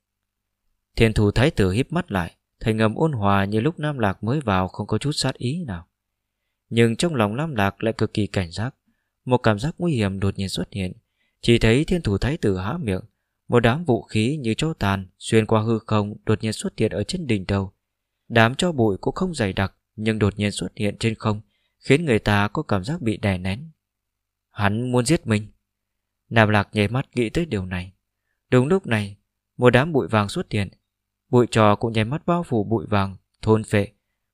Thiên thủ thái tử híp mắt lại, Thành ngầm ôn hòa như lúc Nam Lạc mới vào Không có chút sát ý nào. Nhưng trong lòng nam Lạc lại cực kỳ cảnh giác, Một cảm giác nguy hiểm đột nhiên xuất hiện. Chỉ thấy thiên thủ thái tử há miệng, Một đám vũ khí như cho tàn Xuyên qua hư không đột nhiên xuất hiện ở trên đỉnh đầu. Đám cho bụi cũng không dày đặc, Nhưng đột nhiên xuất hiện trên không, Khiến người ta có cảm giác bị đè nén. Hắn muốn giết mình. Nam Lạc nhảy mắt nghĩ tới điều này. Đúng lúc này, Một đám bụi vàng xuất hiện. Bụi trò cũng nháy mắt bao phủ bụi vàng, Thôn phệ.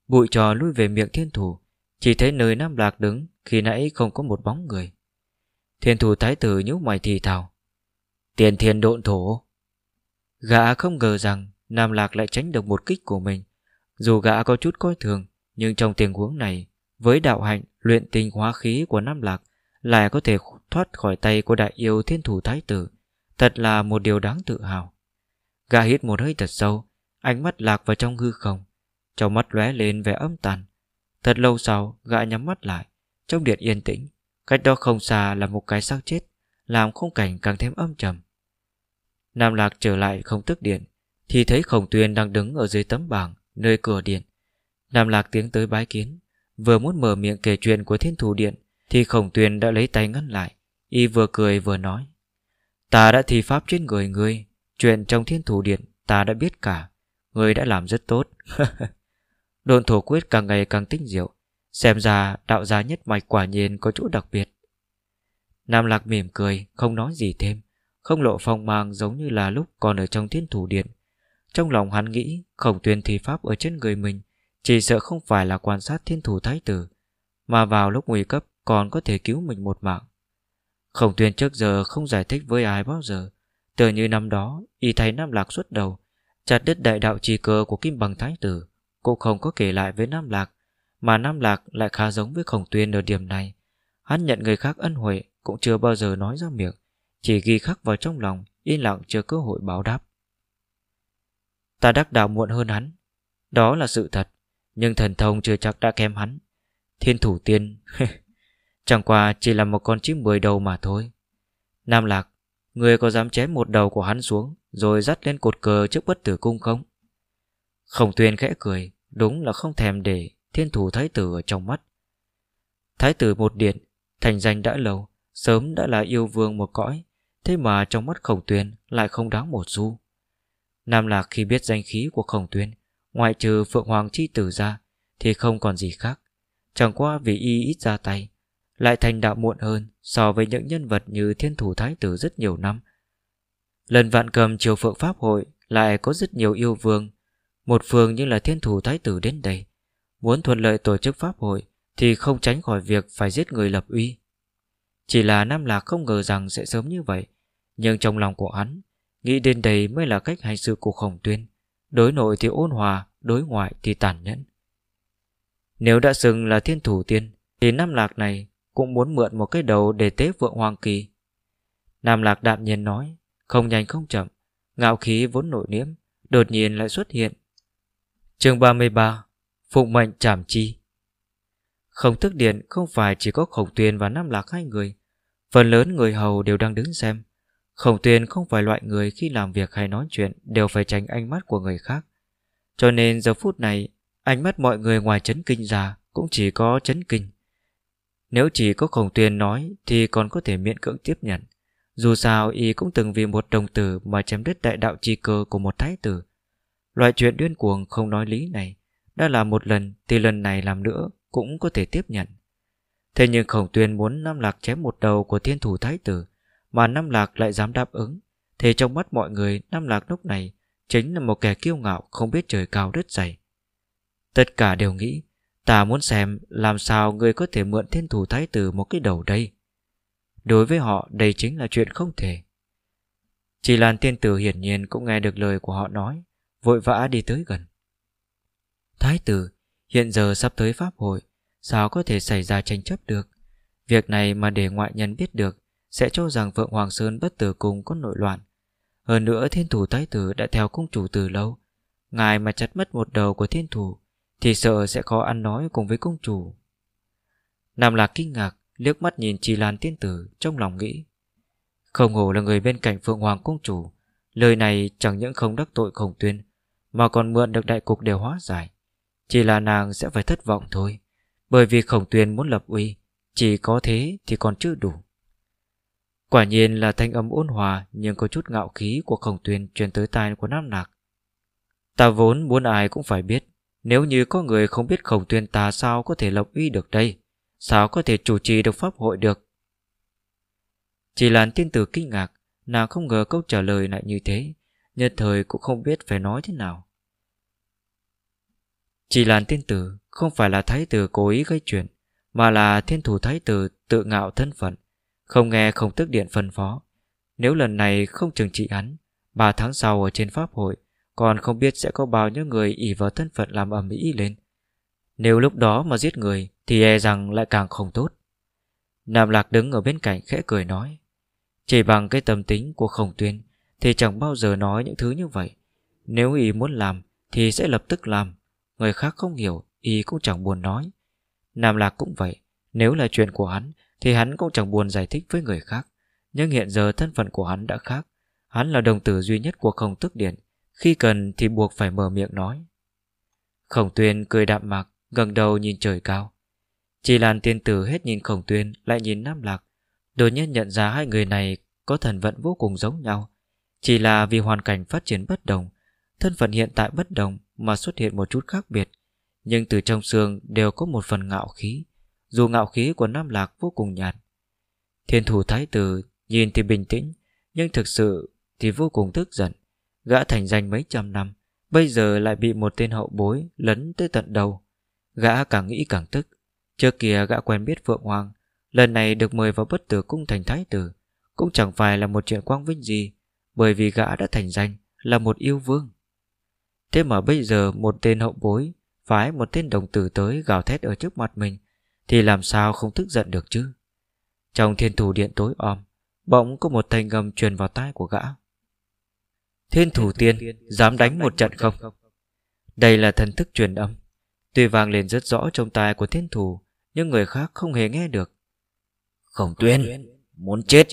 Bụi trò lui về miệng thiên thủ, chỉ thấy nơi Nam Lạc đứng Khi nãy không có một bóng người. Thiên thủ thái tử nhúc mày thì thào. Tiền thiên độn thổ. Gã không ngờ rằng Nam Lạc lại tránh được một kích của mình. Dù gã có chút coi thường, Nhưng trong tình huống này, Với đạo hạnh, luyện tinh hóa khí của Nam Lạc, Lại có thể thoát khỏi tay của đại yêu thiên thủ thái tử. Thật là một điều đáng tự hào. Gã hít một hơi thật sâu, Ánh mắt lạc vào trong hư không. Trong mắt lóe lên vẻ âm tàn. Thật lâu sau, gã nhắm mắt lại, Trong điện yên tĩnh. Cách đó không xa là một cái xác chết, Làm khung cảnh càng thêm âm trầm. Nam Lạc trở lại không tức điện, Thì thấy khổng tuyên đang đứng ở dưới tấm bảng, Nơi cửa điện. Nam Lạc tiến tới bái kiến, Vừa muốn mở miệng kể chuyện của thiên thủ điện, Thì khổng tuyên đã lấy tay ngăn lại, Y vừa cười vừa nói. Ta đã thi pháp trên người ngươi, Chuyện trong thiên thủ điện ta đã biết cả Người đã làm rất tốt. Đồn thổ quyết càng ngày càng tinh diệu Xem ra đạo gia nhất mạch quả nhiên có chỗ đặc biệt. Nam Lạc mỉm cười, Không nói gì thêm. Không lộ phong mang giống như là lúc còn ở trong thiên thủ điện. Trong lòng hắn nghĩ, Khổng tuyên thi pháp ở trên người mình, Chỉ sợ không phải là quan sát thiên thủ thái tử, Mà vào lúc nguy cấp Còn có thể cứu mình một mạng. Khổng tuyên trước giờ không giải thích với ai bao giờ. Tựa như năm đó, Y thấy Nam Lạc xuất đầu, Chặt đứt đại đạo trì cơ của Kim Bằng Thái Tử, Cũng không có kể lại với Nam Lạc. Mà Nam Lạc lại khá giống với Khổng Tuyên ở điểm này. Hắn nhận người khác ân huệ Cũng chưa bao giờ nói ra miệng, Chỉ ghi khắc vào trong lòng, Yên lặng chờ cơ hội báo đáp. Ta đắc đạo muộn hơn hắn. Đó là sự thật, Nhưng thần thông chưa chắc đã kém hắn. Thiên thủ tiên, Chẳng qua chỉ là một con chim mười đầu mà thôi. Nam Lạc, Người có dám chém một đầu của hắn xuống Rồi dắt lên cột cờ trước bất tử cung không? Khổng tuyên khẽ cười, Đúng là không thèm để Thiên thủ thái tử ở trong mắt Thái tử một điện Thành danh đã lâu Sớm đã là yêu vương một cõi Thế mà trong mắt khổng tuyên lại không đáng một xu Nam Lạc khi biết danh khí của khổng tuyên Ngoại trừ Phượng Hoàng Chi Tử ra Thì không còn gì khác Chẳng qua vì y ít ra tay lại thành đạo muộn hơn so với những nhân vật như thiên thủ thái tử rất nhiều năm. Lần vạn cầm triều phượng pháp hội lại có rất nhiều yêu vương, một phương như là thiên thủ thái tử đến đây. Muốn thuận lợi tổ chức pháp hội thì không tránh khỏi việc phải giết người lập uy. Chỉ là Nam Lạc không ngờ rằng sẽ sớm như vậy, nhưng trong lòng của hắn, nghĩ đến đây mới là cách hành sự của khổng tuyên. Đối nội thì ôn hòa, đối ngoại thì tàn nhẫn. Nếu đã xưng là thiên thủ tiên, thì Nam Lạc này cũng muốn mượn một cái đầu để tế vượng hoàng kỳ. Nam Lạc đạm nhiên nói, không nhanh không chậm, ngạo khí vốn nội niễm, đột nhiên lại xuất hiện. chương 33 Phụng mệnh trảm chi Không thức điện không phải chỉ có khổng tuyền và Nam Lạc hai người, phần lớn người hầu đều đang đứng xem. Khổng tuyền không phải loại người khi làm việc hay nói chuyện đều phải tránh ánh mắt của người khác. Cho nên giờ phút này, ánh mắt mọi người ngoài chấn kinh ra cũng chỉ có chấn kinh. Nếu chỉ có khổng tuyền nói Thì còn có thể miễn cưỡng tiếp nhận Dù sao y cũng từng vì một đồng tử Mà chém đứt đại đạo chi cơ của một thái tử Loại chuyện điên cuồng không nói lý này đã làm một lần Thì lần này làm nữa cũng có thể tiếp nhận Thế nhưng khổng tuyên muốn Nam Lạc chém một đầu của thiên thủ thái tử Mà Nam Lạc lại dám đáp ứng Thì trong mắt mọi người Nam Lạc lúc này Chính là một kẻ kiêu ngạo không biết trời cao đất dày Tất cả đều nghĩ Ta muốn xem làm sao người có thể mượn thiên thủ thái tử một cái đầu đây. Đối với họ đây chính là chuyện không thể. Chỉ làn tiên tử hiển nhiên cũng nghe được lời của họ nói, vội vã đi tới gần. Thái tử, hiện giờ sắp tới pháp hội, sao có thể xảy ra tranh chấp được? Việc này mà để ngoại nhân biết được, sẽ cho rằng Phượng Hoàng Sơn bất tử cùng có nội loạn. Hơn nữa thiên thủ thái tử đã theo cung chủ từ lâu. Ngài mà chặt mất một đầu của thiên thủ thì sợ sẽ khó ăn nói cùng với cung chủ Nam Lạc kinh ngạc liếc mắt nhìn Trì Lan tiên tử Trong lòng nghĩ Không hổ là người bên cạnh Phượng Hoàng cung chủ Lời này chẳng những không đắc tội khổng tuyên Mà còn mượn được đại cục đều hóa giải chỉ là nàng sẽ phải thất vọng thôi. Bởi vì khổng tuyên muốn lập uy, Chỉ có thế thì còn chưa đủ. Quả nhiên là thanh âm ôn hòa Nhưng có chút ngạo khí của khổng tuyên Truyền tới tai của Nam Nạc. Ta vốn muốn ai cũng phải biết, nếu như có người không biết khổng tuyên ta sao có thể lập uy được đây? Sao có thể chủ trì được pháp hội được? Chỉ là tiên tử kinh ngạc, Nàng không ngờ câu trả lời lại như thế Nhân thời cũng không biết phải nói thế nào. Chỉ làn tiên tử, Không phải là thái tử cố ý gây chuyện, Mà là thiên thủ thái tử tự ngạo thân phận, Không nghe không tức điện phân phó. Nếu lần này không trừng trị hắn, Ba tháng sau ở trên pháp hội, còn không biết sẽ có bao nhiêu người ỉ vào thân phận làm ầm ĩ lên. Nếu lúc đó mà giết người, Thì e rằng lại càng không tốt. Nam Lạc đứng ở bên cạnh khẽ cười nói, Chỉ bằng cái tâm tính của khổng tuyên Thì chẳng bao giờ nói những thứ như vậy. Nếu ý muốn làm Thì sẽ lập tức làm. Người khác không hiểu, Y cũng chẳng buồn nói. Nam Lạc cũng vậy, Nếu là chuyện của hắn, Thì hắn cũng chẳng buồn giải thích với người khác. Nhưng hiện giờ thân phận của hắn đã khác. Hắn là đồng tử duy nhất của khổng tức điện. Khi cần thì buộc phải mở miệng nói. Khổng tuyên cười đạm mạc gần đầu nhìn trời cao. Chỉ làn tiên tử hết nhìn khổng tuyên, Lại nhìn Nam Lạc. Đột nhiên nhận ra hai người này Có thần vận vô cùng giống nhau. Chỉ là vì hoàn cảnh phát triển bất đồng Thân phận hiện tại bất đồng Mà xuất hiện một chút khác biệt. Nhưng từ trong xương đều có một phần ngạo khí, Dù ngạo khí của Nam Lạc vô cùng nhạt. Thiên thủ thái tử Nhìn thì bình tĩnh, Nhưng thực sự thì vô cùng tức giận. Gã thành danh mấy trăm năm, Bây giờ lại bị một tên hậu bối Lấn tới tận đầu. Gã càng nghĩ càng tức. Trước kia gã quen biết Phượng Hoàng, Lần này được mời vào bất tử cung thành thái tử, Cũng chẳng phải là một chuyện quang vinh gì, Bởi vì gã đã thành danh Là một yêu vương. Thế mà bây giờ một tên hậu bối Phái một tên đồng tử tới gào thét ở trước mặt mình Thì làm sao không tức giận được chứ? Trong thiên thủ điện tối om Bỗng có một thanh ngầm truyền vào tai của gã. Thiên thủ tiên Dám đánh một trận không? Đây là thần thức truyền âm Tuy vang lên rất rõ trong tai của thiên thủ Nhưng người khác không hề nghe được. Khổng tuyên Muốn chết.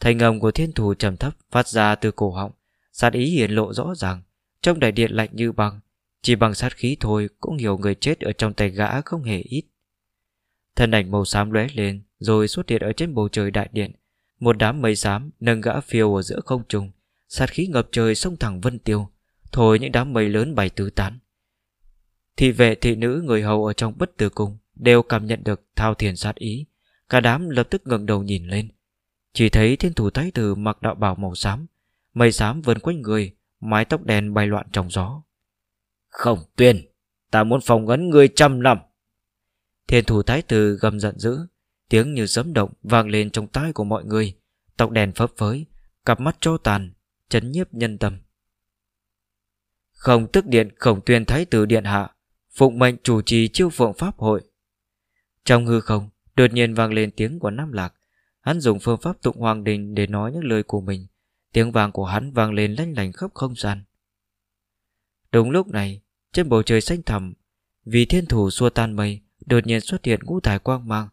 Thanh âm của thiên thủ trầm thấp Phát ra từ cổ họng Sát ý hiển lộ rõ ràng trong đại điện lạnh như băng, Chỉ bằng sát khí thôi Cũng nhiều người chết ở trong tay gã không hề ít. Thân ảnh màu xám lóe lên, Rồi xuất hiện ở trên bầu trời đại điện. Một đám mây xám nâng gã phiêu ở giữa không trung, Sát khí ngập trời sông thẳng vân tiêu. Thổi những đám mây lớn bay tứ tán. Thị vệ, thị nữ, người hầu ở trong bất tử cung Đều cảm nhận được thao thiền sát ý. Cả đám lập tức ngẩng đầu nhìn lên. Chỉ thấy thiên thủ thái tử mặc đạo bào màu xám. Mây xám vần quanh người Mái tóc đen bay loạn trong gió. Không tuyên Ta muốn phòng ấn người trăm năm. Thiên thủ thái tử gầm giận dữ Tiếng như sấm động vang lên trong tai của mọi người. Tóc đen phấp phới Cặp mắt cho tàn Chấn nhiếp nhân tâm. Không tức điện khổng tuyên thái tử điện hạ Phụng mệnh chủ trì chiêu phượng pháp hội. Trong hư không Đột nhiên vang lên tiếng của Nam Lạc. Hắn dùng phương pháp tụng hoàng đình để nói những lời của mình Tiếng vàng của hắn vang lên lanh lành khắp không gian. Đúng lúc này, Trên bầu trời xanh thẳm, Vì thiên thủ xua tan mây, Đột nhiên xuất hiện ngũ thải quang mang,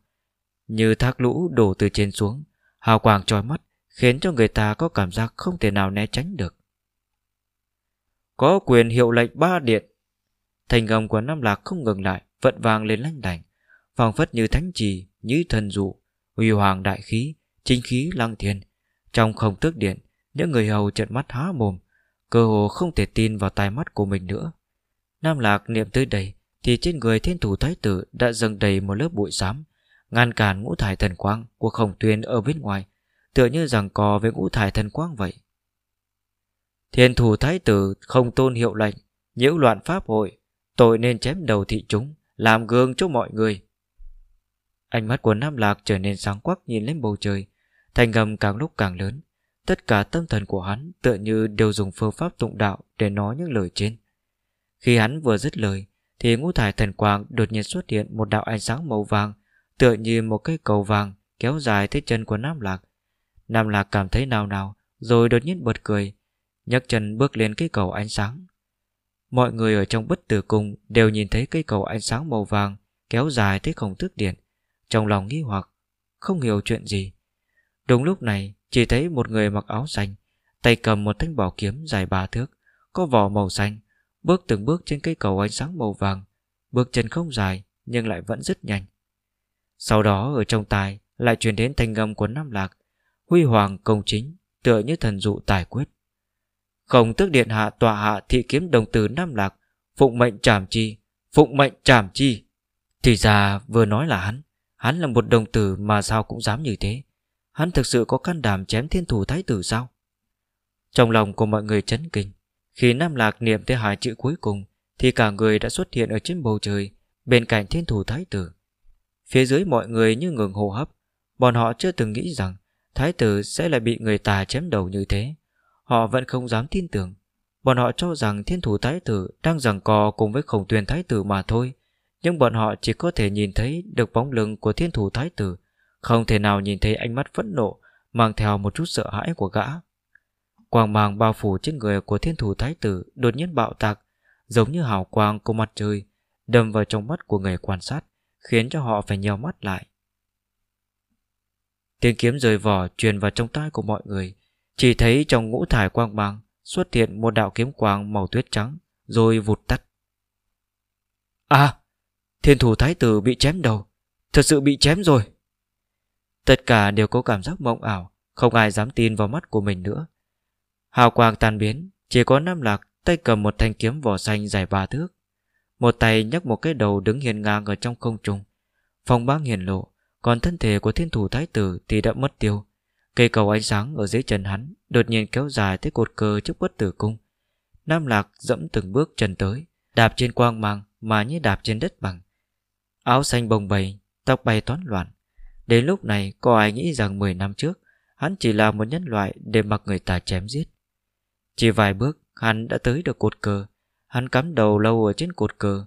Như thác lũ đổ từ trên xuống, Hào quang trói mắt, Khiến cho người ta có cảm giác không thể nào né tránh được. Có quyền hiệu lệnh ba điện. Thành âm của Nam Lạc không ngừng lại, Vận vang lên lanh đành phảng phất như thánh trì, như thần dụ huy hoàng đại khí, chính khí lăng thiên, trong không tước điện những người hầu trợn mắt há mồm, cơ hồ không thể tin vào tai mắt của mình nữa. Nam lạc niệm tới đây thì trên người thiên thủ thái tử đã dâng đầy một lớp bụi xám, ngăn cản ngũ thải thần quang của khổng tuyên ở bên ngoài, tựa như rằng cò với ngũ thải thần quang vậy. Thiên thủ thái tử không tôn hiệu lệnh, nhiễu loạn pháp hội, tội nên chém đầu thị chúng, làm gương cho mọi người. Ánh mắt của Nam Lạc trở nên sáng quắc nhìn lên bầu trời Thành ngầm càng lúc càng lớn. Tất cả tâm thần của hắn tựa như đều dùng phương pháp tụng đạo để nói những lời trên. Khi hắn vừa dứt lời, Thì ngũ thải thần quang đột nhiên xuất hiện một đạo ánh sáng màu vàng, Tựa như một cây cầu vàng kéo dài tới chân của Nam Lạc. Nam Lạc cảm thấy nào nào, Rồi đột nhiên bật cười, nhấc chân bước lên cây cầu ánh sáng. Mọi người ở trong bất tử cung Đều nhìn thấy cây cầu ánh sáng màu vàng Kéo dài tới khổng tước điện, trong lòng nghi hoặc, Không hiểu chuyện gì. Đúng lúc này chỉ thấy một người mặc áo xanh, Tay cầm một thanh bảo kiếm dài ba thước, Có vỏ màu xanh, Bước từng bước trên cây cầu ánh sáng màu vàng, Bước chân không dài Nhưng lại vẫn rất nhanh. Sau đó ở trong tai Lại truyền đến thanh âm của Nam Lạc, Huy hoàng công chính Tựa như thần dụ tài quyết. Không tức điện hạ tòa hạ thị kiếm đồng tử Nam Lạc, Phụng mệnh trảm chi, Phụng mệnh trảm chi. Thì ra vừa nói là hắn Hắn là một đồng tử mà sao cũng dám như thế. Hắn thực sự có can đảm chém thiên thủ thái tử sao? Trong lòng của mọi người chấn kinh. Khi Nam Lạc niệm tới hai chữ cuối cùng, Thì cả người đã xuất hiện ở trên bầu trời, Bên cạnh thiên thủ thái tử. Phía dưới mọi người như ngừng hô hấp. Bọn họ chưa từng nghĩ rằng Thái tử sẽ lại bị người ta chém đầu như thế. Họ vẫn không dám tin tưởng. Bọn họ cho rằng thiên thủ thái tử Đang giằng co cùng với khổng tuyền thái tử mà thôi. Nhưng bọn họ chỉ có thể nhìn thấy được bóng lưng của thiên thủ thái tử không thể nào nhìn thấy ánh mắt phẫn nộ, Mang theo một chút sợ hãi của gã. Quang mang bao phủ trên người của thiên thủ thái tử Đột nhiên bạo tạc, Giống như hào quang của mặt trời, Đâm vào trong mắt của người quan sát, Khiến cho họ phải nheo mắt lại. Tiếng kiếm rời vỏ truyền vào trong tai của mọi người, Chỉ thấy trong ngũ thải quang mang Xuất hiện một đạo kiếm quang màu tuyết trắng, Rồi vụt tắt. À! Thiên thủ thái tử bị chém đầu, Thật sự bị chém rồi. Tất cả đều có cảm giác mộng ảo, Không ai dám tin vào mắt của mình nữa. Hào quang tan biến, Chỉ có Nam Lạc tay cầm một thanh kiếm vỏ xanh dài ba thước. Một tay nhấc một cái đầu đứng hiền ngang ở trong không trung. Phong bác hiền lộ, Còn thân thể của thiên thủ thái tử thì đã mất tiêu. Cây cầu ánh sáng ở dưới chân hắn Đột nhiên kéo dài tới cột cờ trước bất tử cung. Nam Lạc dẫm từng bước chân tới, Đạp trên quang mang Mà như đạp trên đất bằng. Áo xanh bồng bềnh, Tóc bay toán loạn. Đến lúc này, có ai nghĩ rằng 10 năm trước, Hắn chỉ là một nhân loại để mặc người ta chém giết. Chỉ vài bước, Hắn đã tới được cột cờ. Hắn cắm đầu lâu ở trên cột cờ.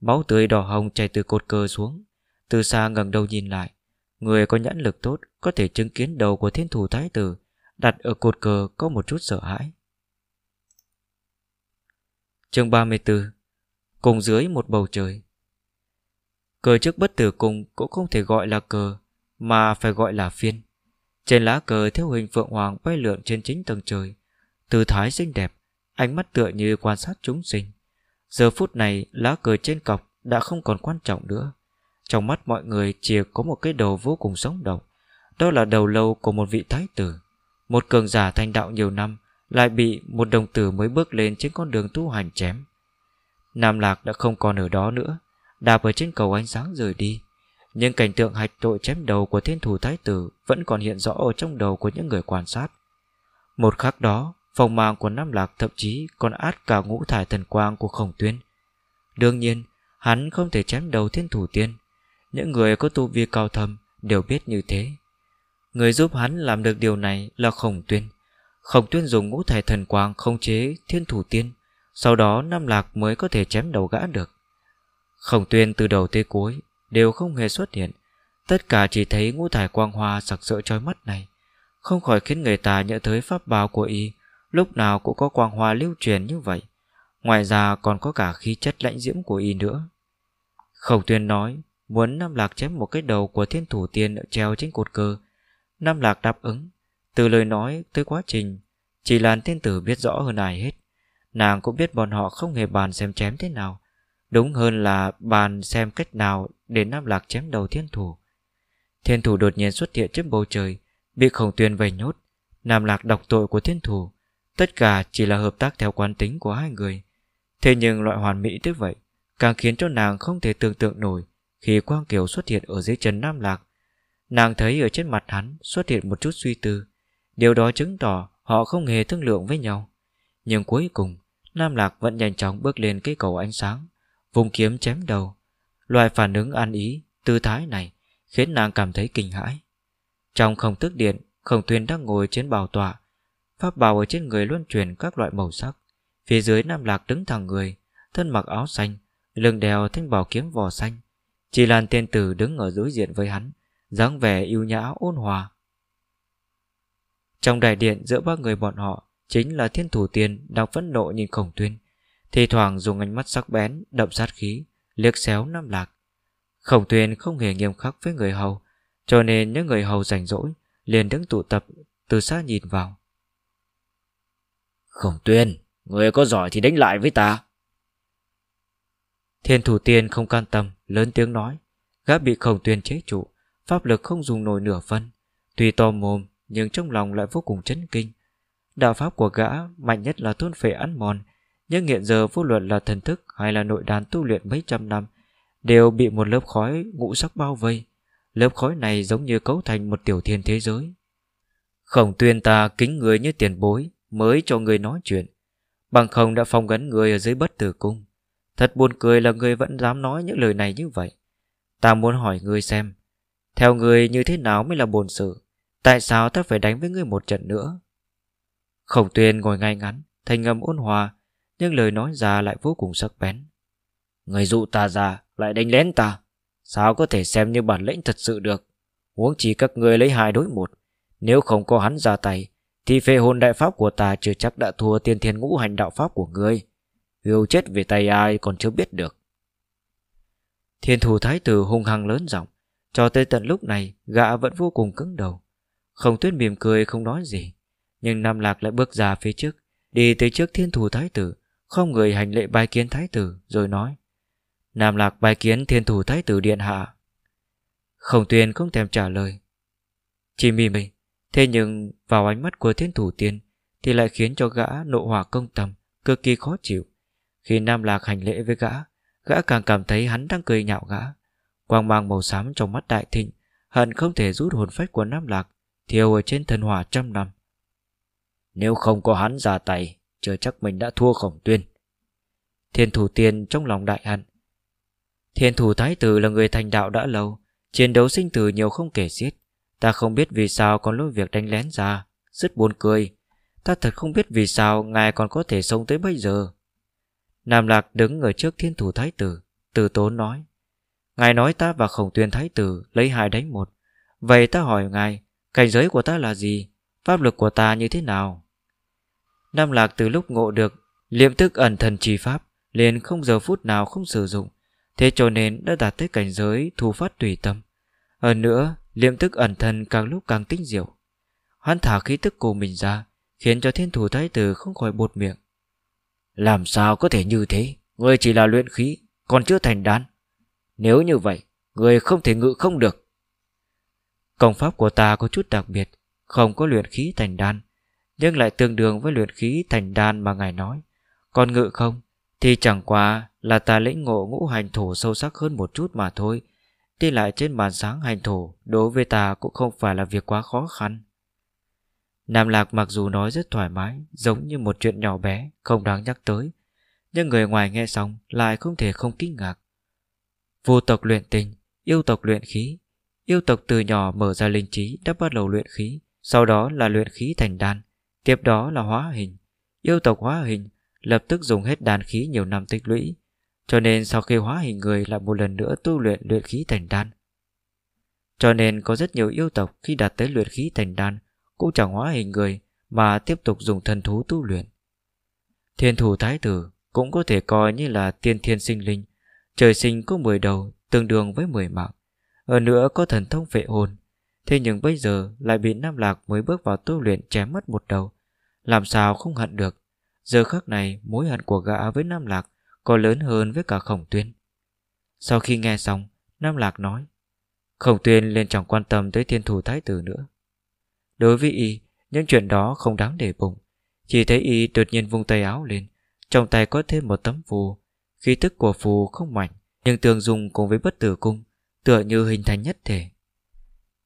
Máu tươi đỏ hồng chảy từ cột cờ xuống. Từ xa ngẩng đầu nhìn lại. Người có nhãn lực tốt, Có thể chứng kiến đầu của thiên thủ thái tử. Đặt ở cột cờ có một chút sợ hãi. Chương 34 Cùng dưới một bầu trời. Cờ trước bất tử cùng cũng không thể gọi là cờ. Mà phải gọi là phiên. Trên lá cờ theo hình phượng hoàng bay lượn trên chính tầng trời. Tư thái xinh đẹp, Ánh mắt tựa như quan sát chúng sinh. Giờ phút này, lá cờ trên cọc Đã không còn quan trọng nữa. Trong mắt mọi người chỉ có một cái đầu vô cùng sống động. Đó là đầu lâu của một vị thái tử. Một cường giả thành đạo nhiều năm, Lại bị một đồng tử mới bước lên Trên con đường tu hành chém. Nam Lạc đã không còn ở đó nữa. Đạp ở trên cầu ánh sáng rời đi. Nhưng cảnh tượng hạch tội chém đầu của thiên thủ thái tử Vẫn còn hiện rõ ở trong đầu của những người quan sát. Một khắc đó, Phòng mang của Nam Lạc thậm chí còn át cả ngũ thải thần quang của khổng tuyên. Đương nhiên, Hắn không thể chém đầu thiên thủ tiên. Những người có tu vi cao thâm Đều biết như thế. Người giúp hắn làm được điều này là khổng tuyên. Khổng tuyên dùng ngũ thải thần quang Không chế thiên thủ tiên, Sau đó Nam Lạc mới có thể chém đầu gã được. Khổng tuyên từ đầu tới cuối Đều không hề xuất hiện. Tất cả chỉ thấy ngũ thải quang hoa sặc sỡ trói mắt này. Không khỏi khiến người ta nhớ tới pháp bào của y, Lúc nào cũng có quang hoa lưu truyền như vậy. Ngoài ra còn có cả khí chất lãnh diễm của y nữa. Khổng tuyên nói, Muốn Nam Lạc chém một cái đầu của thiên thủ tiên treo trên cột cờ Nam Lạc đáp ứng. Từ lời nói tới quá trình, Chỉ là thiên tử biết rõ hơn ai hết. Nàng cũng biết bọn họ không hề bàn xem chém thế nào. Đúng hơn là bàn xem cách nào Để Nam Lạc chém đầu thiên thủ. Thiên thủ đột nhiên xuất hiện trước bầu trời, Bị khổng tuyên vây nhốt. Nam Lạc đọc tội của thiên thủ, Tất cả chỉ là hợp tác theo quán tính của hai người. Thế nhưng loại hoàn mỹ tới vậy, Càng khiến cho nàng không thể tưởng tượng nổi Khi Quang Kiều xuất hiện ở dưới chân Nam Lạc. Nàng thấy ở trên mặt hắn Xuất hiện một chút suy tư, Điều đó chứng tỏ họ không hề thương lượng với nhau. Nhưng cuối cùng, Nam Lạc vẫn nhanh chóng bước lên cây cầu ánh sáng. Vùng kiếm chém đầu. Loại phản ứng ăn ý, Tư thái này Khiến nàng cảm thấy kinh hãi. Trong không tức điện Khổng tuyên đang ngồi trên bào tọa. Pháp bào ở trên người luân chuyển các loại màu sắc. Phía dưới Nam Lạc đứng thẳng người, Thân mặc áo xanh, Lưng đèo thanh bảo kiếm vỏ xanh. Chỉ làn tiên tử đứng ở đối diện với hắn, dáng vẻ yêu nhã, ôn hòa. Trong đại điện giữa ba người bọn họ, Chính là thiên thủ tiên Đang phẫn nộ nhìn khổng tuyên thì thoảng dùng ánh mắt sắc bén Đậm sát khí Liếc xéo Nam Lạc Khổng tuyên không hề nghiêm khắc với người hầu Cho nên những người hầu rảnh rỗi liền đứng tụ tập từ xa nhìn vào Khổng tuyên, người có giỏi thì đánh lại với ta. Thiên thủ tiên không can tâm, lớn tiếng nói. Gã bị khổng tuyên chế trụ, pháp lực không dùng nổi nửa phân. Tuy to mồm, nhưng trong lòng lại vô cùng chấn kinh. Đạo pháp của gã mạnh nhất là thôn phệ ăn mòn, nhưng hiện giờ vô luận là thần thức hay là nội đàn tu luyện mấy trăm năm, đều bị một lớp khói ngũ sắc bao vây. Lớp khói này giống như cấu thành một tiểu thiên thế giới. Khổng tuyên ta kính người như tiền bối, mới cho người nói chuyện. Bằng không đã phong gắn người ở dưới bất tử cung. Thật buồn cười là người vẫn dám nói những lời này như vậy. Ta muốn hỏi người xem, theo người như thế nào mới là bồn sự? Tại sao ta phải đánh với người một trận nữa? Khổng tuyên ngồi ngay ngắn, thành ngầm ôn hòa, nhưng lời nói ra lại vô cùng sắc bén. Người dụ ta ra, lại đánh lén ta. Sao có thể xem như bản lĩnh thật sự được? Huống chỉ các người lấy hai đối một. Nếu không có hắn ra tay, thì phệ hồn đại pháp của ta chưa chắc đã thua tiên thiên ngũ hành đạo pháp của ngươi. Yêu chết về tay ai còn chưa biết được. Thiên thủ thái tử hung hăng lớn giọng Cho tới tận lúc này Gã vẫn vô cùng cứng đầu Không tuyết mỉm cười không nói gì Nhưng Nam Lạc lại bước ra phía trước Đi tới trước thiên thủ thái tử không người hành lệ bài kiến thái tử, Rồi nói, Nam Lạc bài kiến thiên thủ thái tử điện hạ. Khổng tuyên không thèm trả lời. Chỉ mỉm mình Thế nhưng vào ánh mắt của thiên thủ tiên Thì lại khiến cho gã nộ hỏa công tâm, Cực kỳ khó chịu. Khi Nam Lạc hành lễ với gã Gã càng cảm thấy hắn đang cười nhạo gã. Quang mang màu xám trong mắt đại thịnh Hận không thể rút hồn phách của Nam Lạc Thiêu ở trên thần hỏa trăm năm. Nếu không có hắn ra tay chưa chắc mình đã thua khổng tuyên. Thiên thủ tiên trong lòng đại hận. Thiên thủ thái tử là người thành đạo đã lâu, Chiến đấu sinh tử nhiều không kể xiết. Ta không biết vì sao còn lôi việc đánh lén ra, Rất buồn cười. Ta thật không biết vì sao ngài còn có thể sống tới bây giờ. Nam Lạc đứng ở trước thiên thủ thái tử, Từ tốn nói, Ngài nói ta và khổng tuyên thái tử Lấy hai đánh một. Vậy ta hỏi ngài, Cảnh giới của ta là gì? Pháp lực của ta như thế nào? Nam Lạc từ lúc ngộ được, Liệm tức ẩn thần trì pháp, liền không giờ phút nào không sử dụng. Thế cho nên đã đạt tới cảnh giới thu phát tùy tâm. Hơn nữa, Liệm tức ẩn thần càng lúc càng tinh diệu. Hắn thả khí tức của mình ra, Khiến cho thiên thủ thái tử không khỏi bột miệng. Làm sao có thể như thế? Người chỉ là luyện khí, Còn chưa thành đan. Nếu như vậy Người không thể ngự không được. Công pháp của ta có chút đặc biệt, Không có luyện khí thành đan nhưng lại tương đương với luyện khí thành đan mà ngài nói. Còn ngự không, Thì chẳng qua là ta lĩnh ngộ ngũ hành thổ sâu sắc hơn một chút mà thôi. Đi lại trên bàn sáng hành thổ Đối với ta cũng không phải là việc quá khó khăn. Nam Lạc mặc dù nói rất thoải mái, Giống như một chuyện nhỏ bé, Không đáng nhắc tới. Nhưng người ngoài nghe xong lại không thể không kinh ngạc. Vô tộc luyện tình, Yêu tộc luyện khí. Yêu tộc từ nhỏ mở ra linh trí, đã bắt đầu luyện khí, Sau đó là luyện khí thành đan. Tiếp đó là hóa hình. Yêu tộc hóa hình Lập tức dùng hết đàn khí nhiều năm tích lũy. Cho nên sau khi hóa hình người lại một lần nữa tu luyện luyện khí thành đan. Cho nên có rất nhiều yêu tộc khi đạt tới luyện khí thành đan Cũng chẳng hóa hình người Mà tiếp tục dùng thần thú tu luyện. Thiên thủ thái tử Cũng có thể coi như là tiên thiên sinh linh. Trời sinh có 10 đầu, Tương đương với 10 mạng. Ở nữa có thần thông vệ hồn. Thế nhưng bây giờ lại bị Nam Lạc mới bước vào tu luyện chém mất một đầu. Làm sao không hận được? Giờ khắc này mối hận của gã với Nam Lạc Còn lớn hơn với cả khổng tuyên. Sau khi nghe xong Nam Lạc nói Khổng tuyên liền chẳng quan tâm tới thiên thủ thái tử nữa. Đối với y Những chuyện đó không đáng để bụng. Chỉ thấy y đột nhiên vung tay áo lên Trong tay có thêm một tấm phù. Khí tức của phù không mạnh Nhưng tường dùng cùng với bất tử cung tựa như hình thành nhất thể.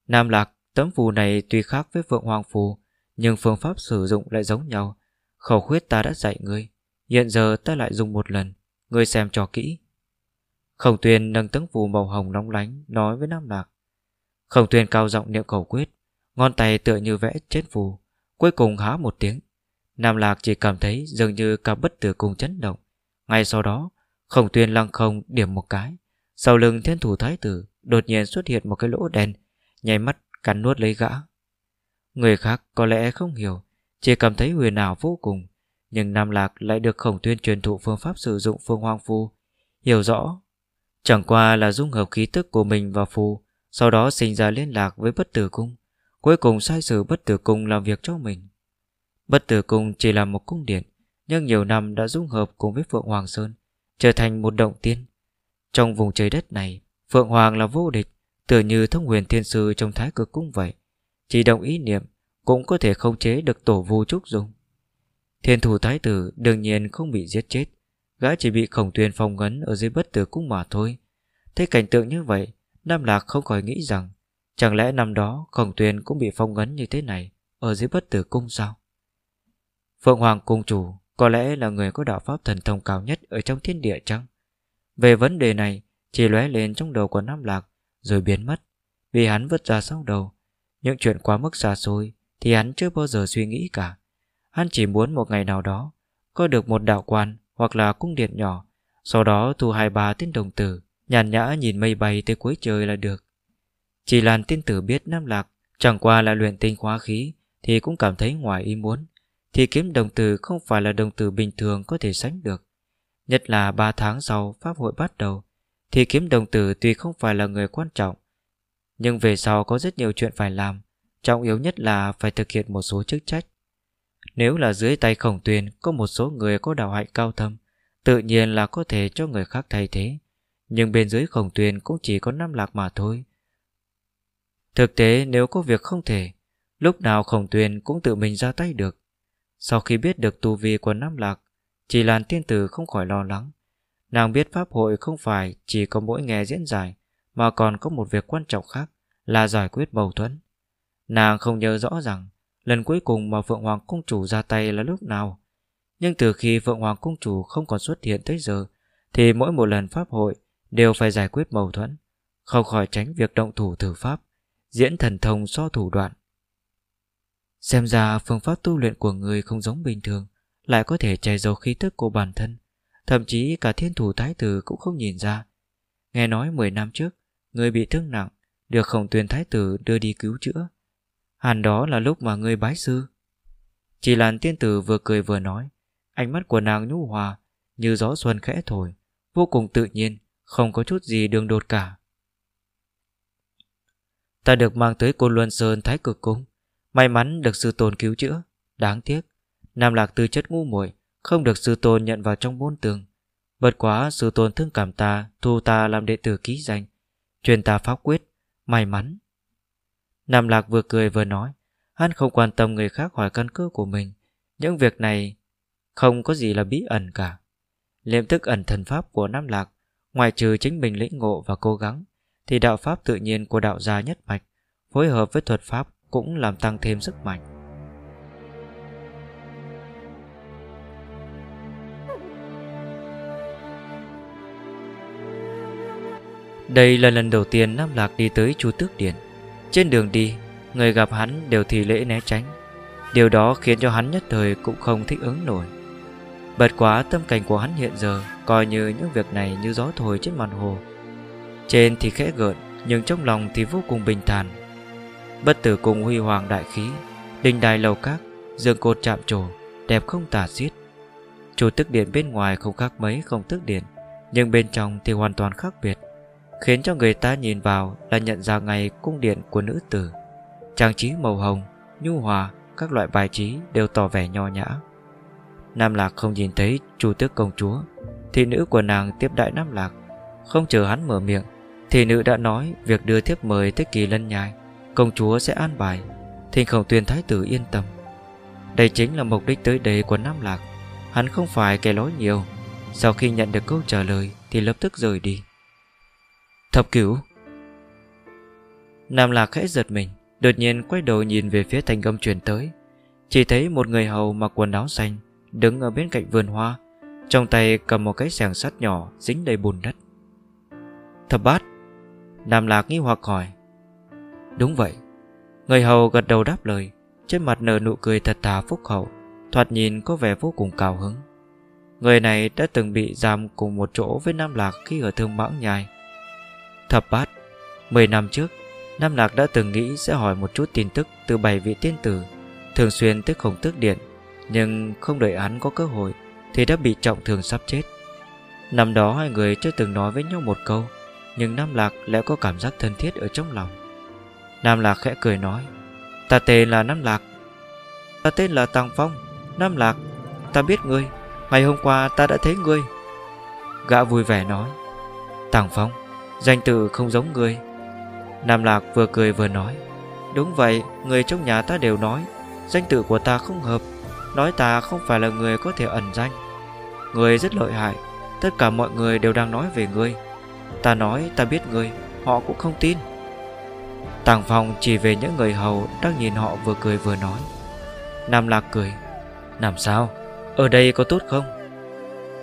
Nam Lạc, tấm phù này tuy khác với Phượng Hoàng phù, nhưng phương pháp sử dụng lại giống nhau. Khẩu khuyết ta đã dạy ngươi, hiện giờ ta lại dùng một lần, ngươi xem cho kỹ. Khổng Tuyền nâng tấm phù màu hồng nóng lánh nói với Nam Lạc. Khổng Tuyền cao giọng niệm khẩu quyết, ngón tay tựa như vẽ trên phù, cuối cùng há một tiếng. Nam Lạc chỉ cảm thấy dường như cả bất tử cùng chấn động. Ngay sau đó, Khổng Tuyền lăng không điểm một cái, sau lưng thiên thủ thái tử Đột nhiên xuất hiện một cái lỗ đen Nháy mắt cắn nuốt lấy gã Người khác có lẽ không hiểu, Chỉ cảm thấy huyền ảo vô cùng, Nhưng Nam Lạc lại được khổng tuyên truyền thụ phương pháp sử dụng phương hoang phu. Hiểu rõ, Chẳng qua là dung hợp khí tức của mình vào phù Sau đó sinh ra liên lạc với bất tử cung, Cuối cùng sai sử bất tử cung làm việc cho mình. Bất tử cung chỉ là một cung điện, Nhưng nhiều năm đã dung hợp cùng với Phượng Hoàng Sơn, Trở thành một động tiên. Trong vùng trời đất này, Phượng Hoàng là vô địch, Tựa như thông huyền thiên sư trong thái cực cung vậy. Chỉ đồng ý niệm, Cũng có thể không chế được tổ vô trúc dùng Thiên thủ thái tử đương nhiên không bị giết chết, Gã chỉ bị khổng tuyên phong ngấn Ở dưới bất tử cung mà thôi. Thấy cảnh tượng như vậy, Nam Lạc không khỏi nghĩ rằng, Chẳng lẽ năm đó khổng tuyên cũng bị phong ngấn như thế này Ở dưới bất tử cung sao? Phượng Hoàng cung chủ Có lẽ là người có đạo pháp thần thông cao nhất Ở trong thiên địa chăng? Về vấn đề này, Chỉ lóe lên trong đầu của Nam Lạc, Rồi biến mất. Vì hắn vứt ra sau đầu những chuyện quá mức xa xôi Thì hắn chưa bao giờ suy nghĩ cả. Hắn chỉ muốn một ngày nào đó, Có được một đạo quan hoặc là cung điện nhỏ, Sau đó thu hai ba tên đồng tử, Nhàn nhã nhìn mây bay tới cuối trời là được. Chỉ làn tiên tử biết Nam Lạc Chẳng qua là luyện tinh hóa khí Thì cũng cảm thấy ngoài ý muốn, Thì kiếm đồng tử không phải là đồng tử bình thường Có thể sánh được. Nhất là 3 tháng sau Pháp hội bắt đầu, Thì kiếm đồng tử tuy không phải là người quan trọng nhưng về sau có rất nhiều chuyện phải làm, Trọng yếu nhất là phải thực hiện một số chức trách. Nếu là dưới tay khổng tuyền, Có một số người có đạo hạnh cao thâm, Tự nhiên là có thể cho người khác thay thế. Nhưng bên dưới khổng tuyền cũng chỉ có năm lạc mà thôi. Thực tế nếu có việc không thể, Lúc nào khổng tuyền cũng tự mình ra tay được. Sau khi biết được tu vi của Nam Lạc Chỉ làn tiên tử không khỏi lo lắng. Nàng biết pháp hội không phải chỉ có mỗi nghe diễn giải mà còn có một việc quan trọng khác Là giải quyết mâu thuẫn. Nàng không nhớ rõ rằng, Lần cuối cùng mà Phượng Hoàng Cung Chủ ra tay là lúc nào. Nhưng từ khi Phượng Hoàng Cung Chủ không còn xuất hiện tới giờ, Thì mỗi một lần pháp hội Đều phải giải quyết mâu thuẫn, Không khỏi tránh việc động thủ thử pháp, Diễn thần thông so thủ đoạn. Xem ra phương pháp tu luyện của người không giống bình thường, Lại có thể che giấu khí tức của bản thân, Thậm chí cả thiên thủ thái tử cũng không nhìn ra. Nghe nói 10 năm trước Người bị thương nặng, Được khổng tuyền thái tử đưa đi cứu chữa. Hẳn đó là lúc mà ngươi bái sư. Chỉ làn tiên tử vừa cười vừa nói, Ánh mắt của nàng nhu hòa, Như gió xuân khẽ thổi, Vô cùng tự nhiên, Không có chút gì đường đột cả. Ta được mang tới Côn Luân Sơn Thái Cực Cung, May mắn được sư tôn cứu chữa. Đáng tiếc, Nam Lạc tư chất ngu muội, Không được sư tôn nhận vào trong môn tường. Bất quá sư tôn thương cảm ta, Thu ta làm đệ tử ký danh Truyền ta pháp quyết. May mắn. Nam Lạc vừa cười vừa nói, Hắn không quan tâm người khác hỏi căn cứ của mình. Những việc này Không có gì là bí ẩn cả. Liệm thức ẩn thần pháp của Nam Lạc, Ngoài trừ chính mình lĩnh ngộ và cố gắng, Thì đạo pháp tự nhiên của đạo gia nhất mạch, Phối hợp với thuật pháp Cũng làm tăng thêm sức mạnh. Đây là lần đầu tiên Nam Lạc đi tới Chu Tước Điện. Trên đường đi, Người gặp hắn đều thì lễ né tránh. Điều đó khiến cho hắn nhất thời cũng không thích ứng nổi. Bật quá tâm cảnh của hắn hiện giờ Coi như những việc này như gió thổi trên màn hồ. Trên thì khẽ gợn, Nhưng trong lòng thì vô cùng bình thản. Bất tử cùng huy hoàng đại khí, Đình đài lầu các, Dương cột chạm trổ, Đẹp không tả xiết. Chủ tức điện bên ngoài không khác mấy không tức điện, Nhưng bên trong thì hoàn toàn khác biệt. Khiến cho người ta nhìn vào là nhận ra ngay cung điện của nữ tử. Trang trí màu hồng, nhu hòa Các loại bài trí đều tỏ vẻ nho nhã. Nam Lạc không nhìn thấy chủ tước công chúa Thị nữ của nàng tiếp đại Nam Lạc. Không chờ hắn mở miệng Thị nữ đã nói việc đưa tiếp mời tới kỳ lân nhai Công chúa sẽ an bài. Thình khổng tuyên thái tử yên tâm. Đây chính là mục đích tới đây của Nam Lạc. Hắn không phải kẻ nói nhiều. Sau khi nhận được câu trả lời Thì lập tức rời đi. Thập cửu. Nam Lạc khẽ giật mình, Đột nhiên quay đầu nhìn về phía thành âm truyền tới. Chỉ thấy một người hầu mặc quần áo xanh Đứng ở bên cạnh vườn hoa, Trong tay cầm một cái sàng sắt nhỏ Dính đầy bùn đất. Thập bát, Nam Lạc nghi hoặc hỏi, Đúng vậy. Người hầu gật đầu đáp lời, Trên mặt nở nụ cười thật thà phúc hậu, Thoạt nhìn có vẻ vô cùng cao hứng. Người này đã từng bị giam cùng một chỗ với Nam Lạc khi ở thương mãng nhai. Thập bát. Mười năm trước, Nam Lạc đã từng nghĩ sẽ hỏi một chút tin tức từ bảy vị tiên tử, Thường xuyên tới khổng tước điện, Nhưng không đợi hắn có cơ hội Thì đã bị trọng thương sắp chết. Năm đó hai người chưa từng nói với nhau một câu, Nhưng Nam Lạc lại có cảm giác thân thiết ở trong lòng. Nam Lạc khẽ cười nói, Ta tên là Nam Lạc. Ta tên là Tăng Phong. Nam Lạc, Ta biết ngươi. Ngày hôm qua ta đã thấy ngươi. Gã vui vẻ nói, tàng Phong Danh tự không giống người Nam Lạc vừa cười vừa nói Đúng vậy, người trong nhà ta đều nói Danh tự của ta không hợp Nói ta không phải là người có thể ẩn danh. Người rất lợi hại Tất cả mọi người đều đang nói về ngươi. Ta nói ta biết ngươi Họ cũng không tin. Tàng phòng chỉ về những người hầu Đang nhìn họ vừa cười vừa nói. Nam Lạc cười Làm sao? Ở đây có tốt không?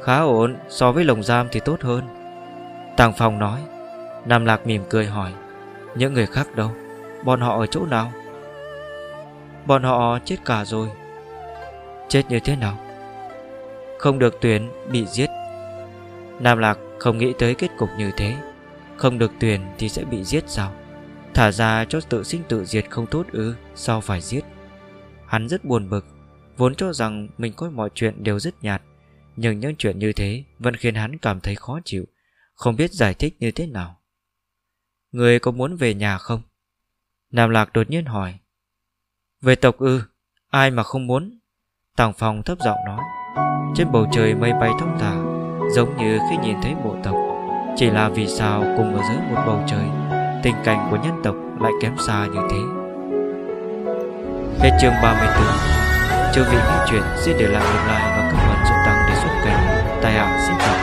Khá ổn, so với lồng giam thì tốt hơn. Tàng phòng nói Nam Lạc mỉm cười hỏi, Những người khác đâu? Bọn họ ở chỗ nào? Bọn họ chết cả rồi. Chết như thế nào? Không được tuyển bị giết. Nam Lạc không nghĩ tới kết cục như thế. Không được tuyển thì sẽ bị giết sao? Thả ra cho tự sinh tự diệt không tốt ư, Sao phải giết? Hắn rất buồn bực, Vốn cho rằng mình coi mọi chuyện đều rất nhạt, Nhưng những chuyện như thế Vẫn khiến hắn cảm thấy khó chịu, Không biết giải thích như thế nào. Người có muốn về nhà không? Nam Lạc đột nhiên hỏi. Về tộc ư, Ai mà không muốn? Tàng phòng thấp giọng nói. Trên bầu trời mây bay thông thả, Giống như khi nhìn thấy bộ tộc. Chỉ là vì sao cùng ở dưới một bầu trời, Tình cảnh của nhân tộc lại kém xa như thế? Hết chương 34 Chư vị nghe chuyện xin để lại một like và comment giúp tăng để xuất kênh Tài Hạ xin chào